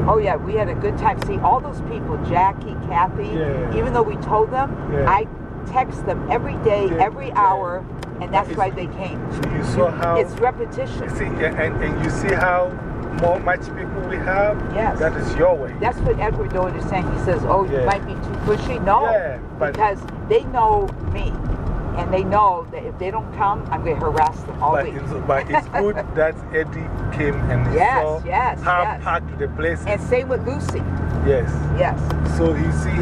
Oh yeah, we had a good time. See, all those people, Jackie, Kathy, Yeah. even though we told them, Yeah. I text them every day, Yeah, every yeah. hour, and that's It's- why they came. So you saw how. It's repetition. See, and, and you see how more much people we have? Yes. That is your way. That's what Edward Dolan is saying. He says, oh, you might be too pushy. No, Yeah, but- because they know me. And they know that if they don't come, I'm going to harass them all But week. it's, but it's good <laughs> that Eddie came and Yes, saw yes, how yes. packed the place is. And same with Lucy. yes. Yes. So he see,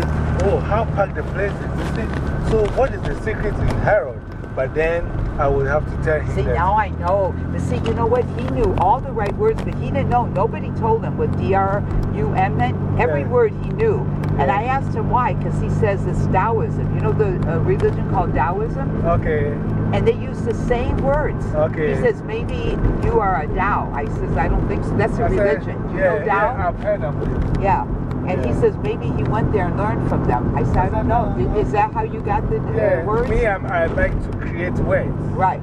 oh, how packed the place is. You see? So what is the secret in Harold? But then I would have to tell him See, that. now I know. But see, you know what? He knew all the right words, but he didn't know. Nobody told him what D R U M meant. Every Yeah. word he knew. And I asked him why, because he says it's Taoism. You know the uh, religion called Taoism? Okay. And they use the same words. Okay. He says, maybe you are a Tao. I says, I don't think so. That's a I said, religion. You yeah, know yeah, Tao? I've heard of it. Yeah. And he says, maybe he went there and learned from them. I said, I don't know. Is that how you got the Yeah, words? me, I'm, I like to create words. Right,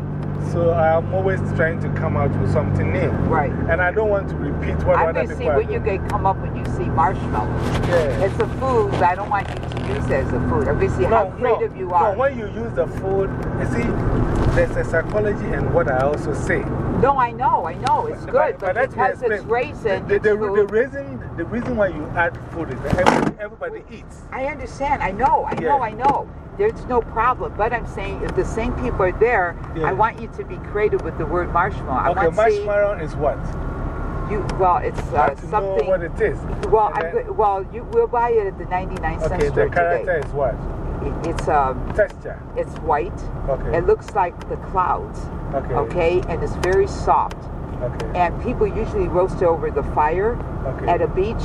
So I'm always trying to come out with something new. right. And I don't want to repeat what I'm other people see what going to come up when you see marshmallow. Yeah. It's a food, but I don't want you to use it as a food. I'm going to how creative you are. No, when you use the food, you see, there's a psychology in what I also say. No, I know, I know. It's good, but, me because it's raisin, the, it's the, the, food. The reason why you add food is that every, everybody eats. I understand. I know, I know, I know. There's no problem. But I'm saying if the same people are there, Yeah. I want you to be creative with the word marshmallow. Okay, see marshmallow is what? you. Well, it's I uh, to know something. what it is. well, then- well, you will buy it at the 99 cent Okay, store the character today. is what? It- It's um, Texture. it's white. Okay. It looks like the clouds. Okay. Okay, and it's very soft. Okay. And people usually roast it over the fire Okay. at a beach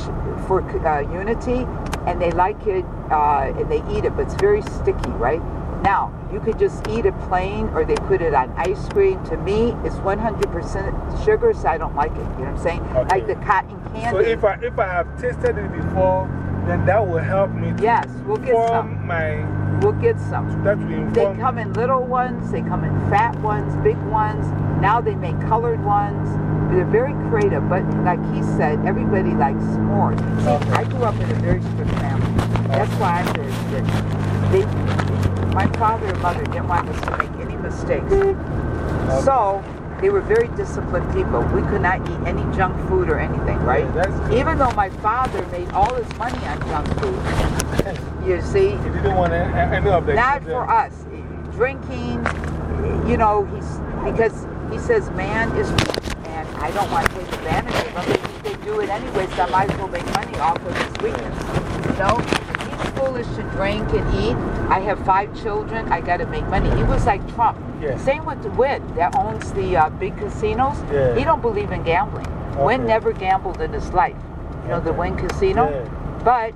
for uh, unity, and they like it uh, and they eat it, but it's very sticky, right? Now, you could just eat it plain or they put it on ice cream. To me, it's 100% sugar, so I don't like it. You know what I'm saying? Okay. Like the cotton candy. So if I, if I have tasted it before, then that will help me to Yes, we'll get form some. my, we'll get some. They come in little ones, they come in fat ones, big ones. Now they make colored ones. They're very creative, but like he said, everybody likes s'mores. See, Okay. I grew up in a very strict family. That's why I'm very strict. They, my father and mother didn't want us to make any mistakes. So they were very disciplined people. We could not eat any junk food or anything, right? Yeah. Even though my father made all his money on junk food. <laughs> You see, He didn't want any any of the not for us. Drinking, you know, he's because He says man is weak, and I don't want to take advantage of them. They do it anyway, so I might as well make money off of his weakness. You know, foolish to drink and eat. I have five children. I got to make money. He was like Trump. Yeah. Same with the Wynn that owns the uh, big casinos. Yeah. He don't believe in gambling. Wynn Okay. never gambled in his life. You know, the. Wynn Casino. Yeah. But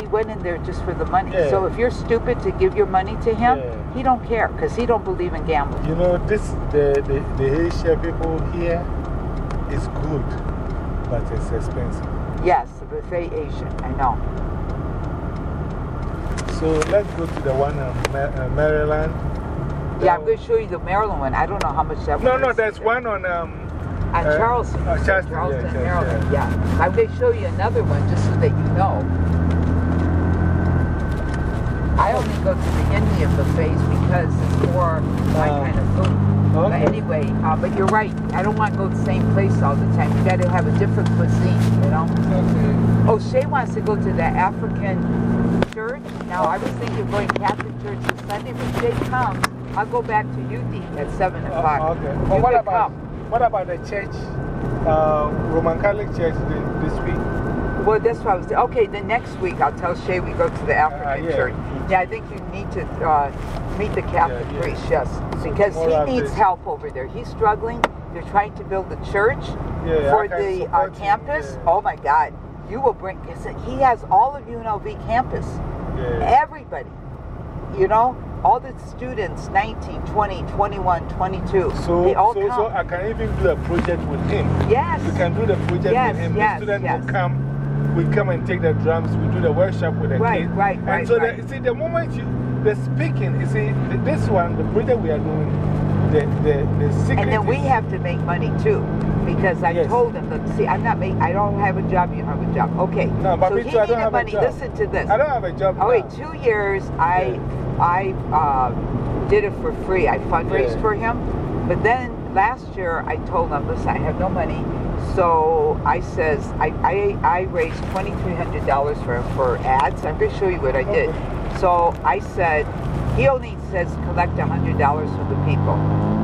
he went in there just for the money. Yeah. So if you're stupid to give your money to him, Yeah. he don't care because he don't believe in gambling. You know, this, the, the, the Haitian people here is good, but it's expensive. Yes, the buffet Asian. I know. So let's go to the one in uh, Maryland. Yeah, I'm going to show you the Maryland one. I don't know how much that No, no, there's one on. Um, At uh, Charleston. uh, Charleston, yeah, Charleston, yeah, Maryland. Yeah. I'm going to show you another one just so that you know. I only go to the Indian buffets because it's more my Uh, kind of food. But okay. anyway, uh, but you're right. I don't want to go to the same place all the time. You got to have a different cuisine, you know? okay. Oh, Shay wants to go to the African church. Now, I was thinking of going Catholic church this Sunday, but Shay comes. I'll go back to UD at 7 o'clock. Uh, okay. But what about, come. what about the church, uh, Roman Catholic Church this week? Well, that's what I was. saying. Okay, then next week I'll tell Shay we go to the African Uh, yeah. church. Yeah, I think you need to uh, meet the Catholic Yeah, yeah. priest, yes. Because he needs help over there. He's struggling. They're trying to build a church for the campus. Oh my God. You will bring, he has all of UNLV campus. Yeah. Everybody. You know, all the students, 19, 20, 21, 22. So, they all so, come. so I can even do a project with him. yes. We can do the project Yes, with him. yes, the students yes. will come. We come and take the drums. We do the workshop with the Right, kids. right, and right, so, right. The, you see, the moment you, the speaking, you see, this one, the project we are doing, the, the, the secret. And then we have to make money too. Because I Yes. told him, look, see, I'm not making, I don't have a job, you don't have a job. Okay. No, but so me he too, I don't have a money. job. Listen to this. I don't have a job. Oh, wait, two years I, I uh, did it for free. I fundraised Yeah. for him. But then last year I told him, listen, I have no money. So I says, I, I, I raised $2,300 for, for ads. I'm going to show you what I did. So I said, he only says collect $100 from the people.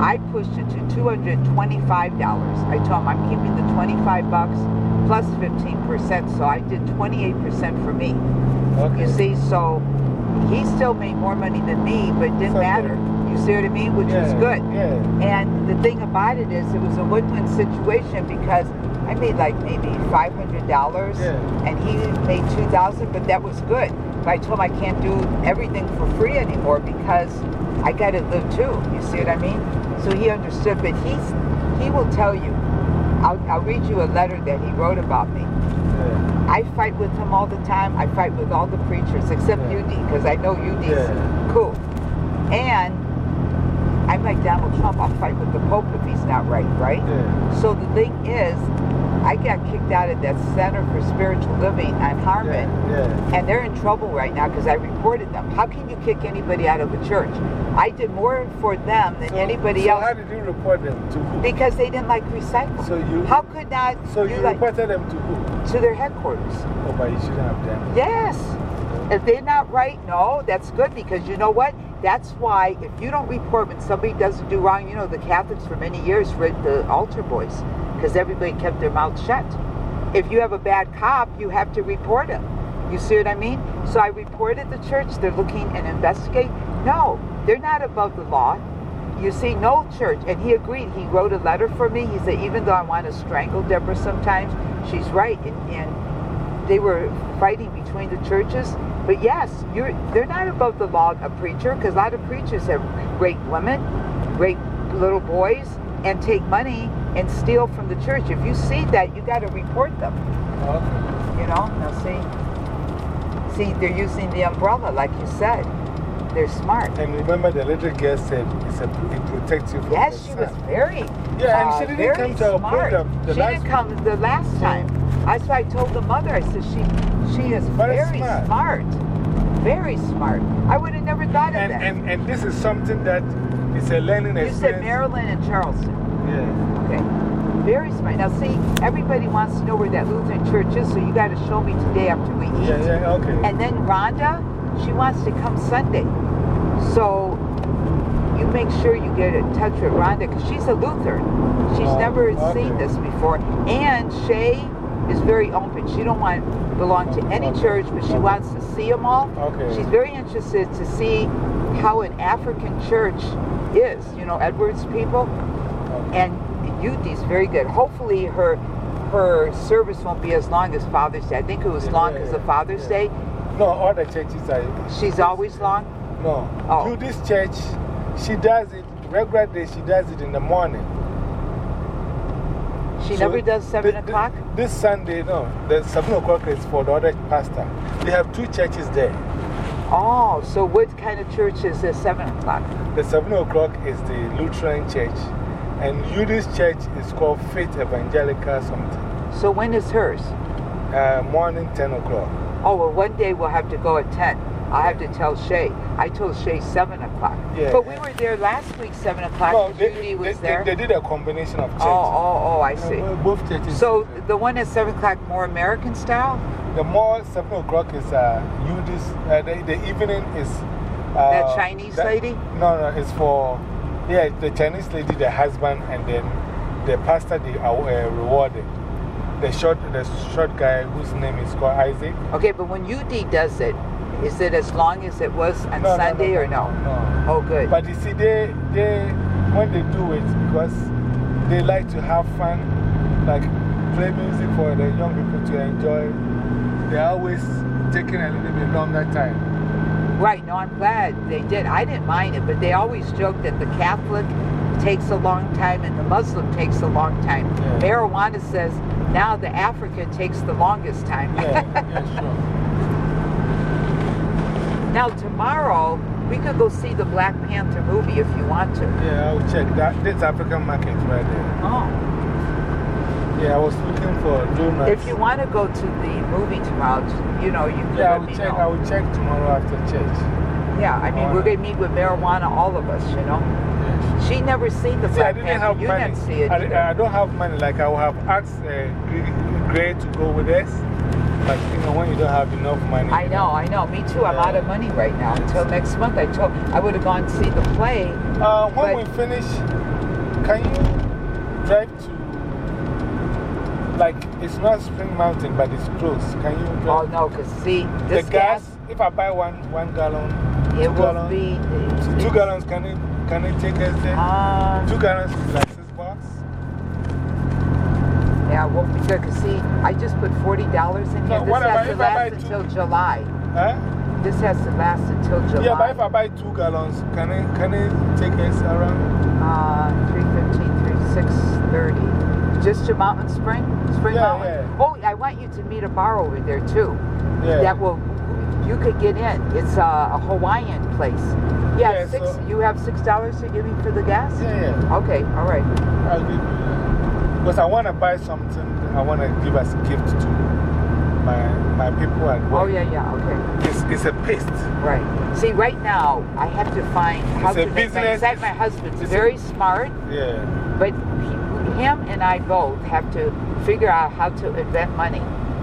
I pushed it to $225. I told him I'm keeping the 25 bucks plus 15%. So I did 28% for me. Okay. You see, so he still made more money than me, but it didn't Okay. matter. You see what I mean? Which yeah, was good. Yeah. And the thing about it is, it was a win-win situation because I made like maybe five hundred dollars, Yeah. and he made two thousand. But that was good. I told him I can't do everything for free anymore because I got to live too. You see what I mean? So he understood. But he's he will tell you. I'll, I'll read you a letter that he wrote about me. yeah. I fight with him all the time. I fight with all the preachers except Yeah. UD because I know UD's Yeah. cool. And I'm like Donald Trump. I'll fight with the Pope if he's not right, right? Yeah. So the thing is, I got kicked out of that Center for Spiritual Living on Harmon. Yeah. yeah. And they're in trouble right now because I reported them. How can you kick anybody out of a church? I did more for them than So- anybody so else How did you report them to who? because they didn't like recycling. So you- How could not So you you like reported them to who? to their headquarters? Oh, but you shouldn't have done. Yes. If they're not right, no, that's good because you know what? That's why if you don't report when somebody doesn't do wrong, you know, the Catholics for many years read the altar boys because everybody kept their mouth shut. If you have a bad cop, you have to report him. You see what I mean? So I reported the church. They're looking and investigate. No, they're not above the law. You see, no church. And he agreed. He wrote a letter for me. He said, even though I want to strangle Deborah sometimes, she's right. And, and they were fighting between the churches. But yes, you're, they're not above the law, a preacher, because a lot of preachers have rape women, rape little boys, and take money and steal from the church. If you see that, you got to report them. Okay. You know, now see, see, they're using the umbrella, like you said. They're smart. And remember, the little girl said it's a, it protects you from Yes, the she sun. was very. Yeah, and uh, she didn't come to our program the she last didn't come the last time. That's why I told the mother. I said she she is Very very, smart. smart. Very smart. I would have never thought of And, that. and, and this is something that is a learning you experience. said Maryland and Charleston. Yeah. Okay. Very smart. Now see, everybody wants to know where that Lutheran church is, so you got to show me today after we eat. Yeah, yeah, okay. And then Rhonda, she wants to come Sunday. So you make sure you get in touch with Rhonda because she's a Lutheran. She's Oh, never okay. seen this before. And Shay is very open. She don't want to belong to any church, but she wants to see them all. Okay. She's very interested to see how an African church is. You know, Edwards people. And UD's very good. Hopefully her her service won't be as long as Father's Day. I think it was Yeah, long yeah, as yeah, the Father's yeah. Day. No, all the churches are. She's always long. No. Oh. This church, she does it, regular day, she does it in the morning. She So never does 7 thi- thi- o'clock? This Sunday, no. The 7 o'clock is for the other pastor. They have two churches there. Oh, so what kind of church is this 7 o'clock? The 7 o'clock is the Lutheran church. And this church is called Faith Evangelical something. So when is hers? Uh, morning 10 o'clock. Oh, well, one day we'll have to go at 10. I'll have to tell Shay. I told Shay 7 o'clock. Yeah. But we were there last week, 7 o'clock. No, they, Judy was they, there. they did a combination of churches. oh, oh, oh, I see. Uh, Both churches. So the one at 7 o'clock, more American style? The more 7 o'clock is uh, you uh, the, the evening is. Uh, That Chinese that- lady? No, no, it's for. Yeah, the Chinese lady, the husband, and then the pastor they are uh, rewarded. The short, the short guy whose name is called Isaac. Okay, but when UD does it, is it as long as it was on No, no, Sunday no, or no? No. Oh, good. But you see, they, they, when they do it, because they like to have fun, like play music for the young people to enjoy, they're always taking a little bit longer time. Mm-hmm. Right, no, I'm glad they did. I didn't mind it, but they always joke that the Catholic takes a long time and the Muslim takes a long time. Yeah. Marijuana says now the African takes the longest time. Yeah, yeah, <laughs> sure. now, tomorrow, we could go see the Black Panther movie if you want to. Yeah, I'll check that. This African market right there. Oh. Yeah, I was looking for donuts. If you want to go to the movie tomorrow, you know, you can Yeah, I will, check, know. I will check tomorrow after church. Yeah, I mean, we're going to meet with marijuana, all of us, you know. Yes. She never seen the See, I Black didn't Panther. have You money. didn't see it. I. I don't have money. Like, I will have asked uh, Gray to go with us. But, you know, when you don't have enough money. I know, I know. Me too. I'm out of money right now. Until next month, I told I would have gone to see the play. Uh, when we finish, can you drive to. Like, it's not Spring Mountain, but it's close. Can you drive? Oh no, because see, this the gas, if I buy one, one gallon, it two will gallons, be. two gallons, can it, can it take us there? Um, two gallons is like six bucks. yeah, it won't be good. Because see, I just put $40 in No, here. This has to last two? until July. Huh? This has to last until July. Yeah, but if I buy two gallons, can it, can it take us around? Uh, 315, 630. Just to Mountain Spring? Spring Yeah, Mountain? yeah. Oh, I want you to meet a bar over there too. Yeah. That will, you could get in. It's a, a Hawaiian place. Yeah, Yeah, six, so- you have six dollars to give me for the gas? Yeah, yeah. Okay, all right. I'll give you that. Because I want to buy something, I want to give as a gift to my, my people at work. Oh, yeah, yeah, okay. It's, it's a paste. Right. See, right now, I have to find how It's a to. In business. fact, my husband's It's a- very smart, Yeah. but he, him and I both have to figure out how to invent money.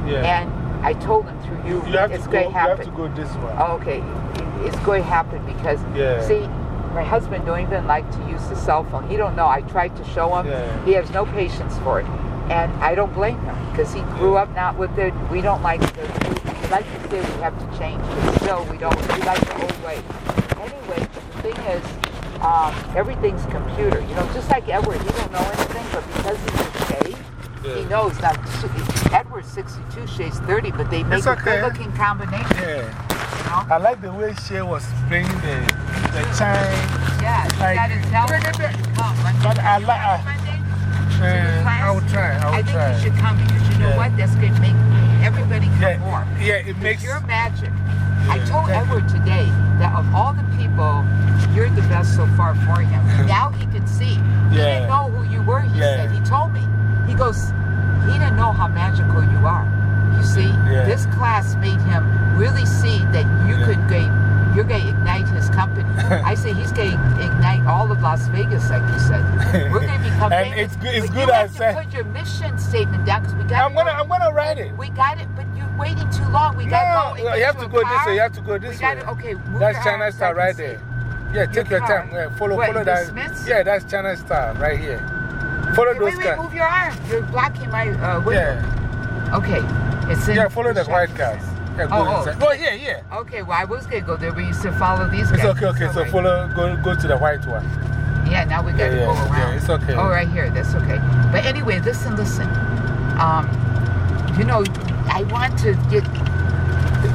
Yeah. And I told him through you, you it's to go, going to you have to go this way. Okay, it's going to happen because, Yeah. see, my husband don't even like to use the cell phone. He don't know. I tried to show him. Yeah. He has no patience for it. And I don't blame him because he grew up not with it. We don't like the, we like to say we have to change, but still we don't. We like the old way. Anyway, the thing is, um, everything's computer. You know, just like Edward, he don't know anything, but because he's a Shay, he knows. Now, Edward's 62, Shay's 30, but they make It's a good-looking combination. Yeah. You know? I like the way Shay was playing the, the chime. Yeah, you Like- gotta tell them to come. Monday. But I like. I, Monday? uh, class? I will try. I will I think try. you should come because you know Yeah. what? That's going to make everybody come yeah, more. yeah, it makes. You're magic. I told Edward today that of all the people, you're the best so far for him. <laughs> now he can see. He Yeah. didn't know who you were, he Yeah. said. He told me. He goes, he didn't know how magical you are. You see, Yeah. this class made him really see that you could get, you're going to ignite his company. <laughs> I say he's going to ignite all of Las Vegas, like you said. We're going to become <laughs> And famous. it's good- it's But good you I have to said- put your mission statement down because we got I'm gonna, I'm gonna write it. we got it, but waiting too long. We got to go. you have to go this way. You have to go this we gotta, way. Okay, move That's China Star right see. there. Yeah, take your, car. time. Yeah, follow, What, follow that. Smiths? Yeah, that's China Star right here. Follow Wait, those wait, wait, move your arm. You're blocking my uh, window. Yeah, Okay. It's in yeah, follow the white cars. Yeah, go Oh, oh. inside. Oh, yeah, yeah. Okay, well, I was going to go there, but you said follow these It's guys. okay, okay. So alright. follow, go, go to the white one. Yeah, now we got to Yeah, go yeah, around. yeah, it's okay. Oh, right here. That's okay. But anyway, listen, listen. Um, you know, I want to get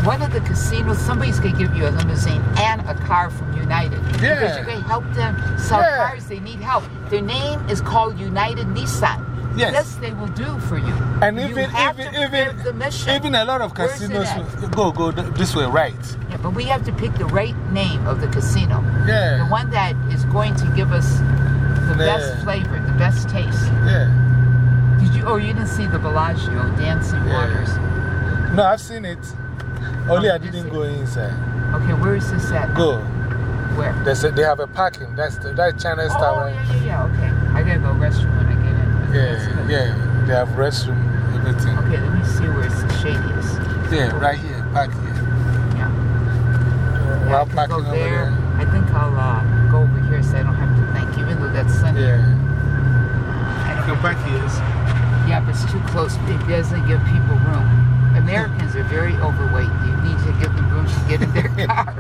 one of the casinos. Somebody's going to give you a limousine and a car from United because you're going to help them sell Yeah. cars. They need help. Their name is called United Nissan. Yes. This they will do for you. And you even, even, even, the mission. even a lot of casinos go, go this way, right? Yeah, but we have to pick the right name of the casino. Yeah. The one that is going to give us the best flavor, the best taste. Yeah. Did you? Oh, you didn't see the Bellagio, Dancing. Waters. No, I've seen it. Only Oh, I didn't go inside. Okay, where is this at? Go. Where? There's a, they have a parking. That's the, that China Oh, Star, right? yeah, yeah, yeah. Okay, I gotta go restroom when I get in. Yeah, yeah. They have restroom, everything. Okay, let me see where it's the shadiest. Yeah, right here, back here. Yeah. Yeah I parking go over there. there. I think I'll uh, go over here so I don't have to think, even though that's sunny. Yeah. I don't Come back here. Yeah, but it's too close. It doesn't give people room. Americans are very overweight. You need to give them room to get in their <laughs> car.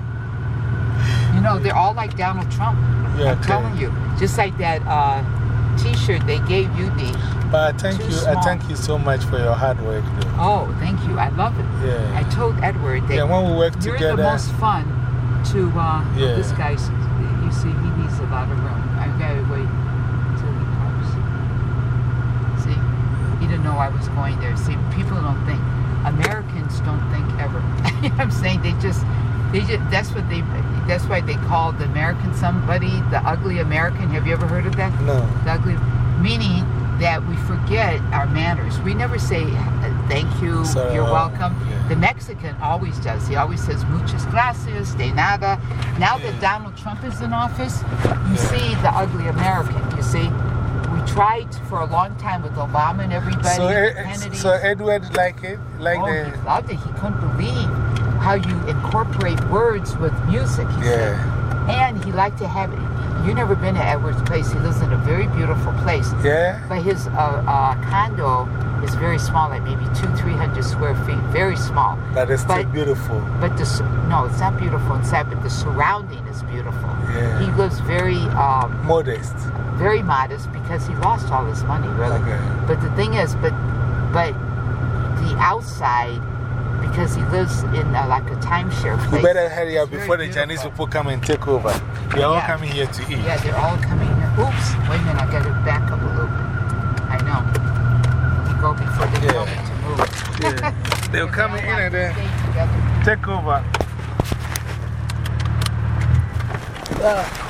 You know, they're all like Donald Trump. Yeah, I'm okay. telling you. Just like that uh, t shirt they gave you, D. But I thank you, I thank you so much for your hard work, though. Oh, thank you. I love it. Yeah. I told Edward that Yeah, when we work you're together. the most fun to. Uh, Yeah. This guy's, you see, he needs a lot of room. I gotta wait until he comes. See, he didn't know I was going there. See, people don't think. Americans don't think ever. <laughs> you know what I'm saying? They just, they just, that's what they, that's why they call the American somebody the ugly American. Have you ever heard of that? No. The ugly, meaning that we forget our manners. We never say uh, thank you, So, you're welcome. yeah. The Mexican always does. He always says muchas gracias, de nada. Now that Donald Trump is in office, you see the ugly American. You see, tried for a long time with Obama and everybody. So, Kennedy. so Edward liked it? Like oh, the. he loved it. He couldn't believe how you incorporate words with music. He said. Yeah. And he liked to have it. You've never been to Edward's place. He lives in a very beautiful place. Yeah? But his uh, uh, condo is very small, like maybe two, three hundred square feet. Very small. But it's still But- beautiful. But the, no, it's not beautiful inside, but the surrounding is beautiful. Yeah. He lives very, um, Modest. very modest because he lost all his money, really. Okay. But the thing is, but, but the outside, because he lives in uh, like a timeshare place. We better hurry up before the Chinese people come and take over. They're all coming here to eat. Yeah, they're all coming here. Oops, wait a minute, I gotta back up a little bit. I know. You go before they tell me to move. Yeah. They'll <laughs> They come in and then take over. How long is this? Yeah.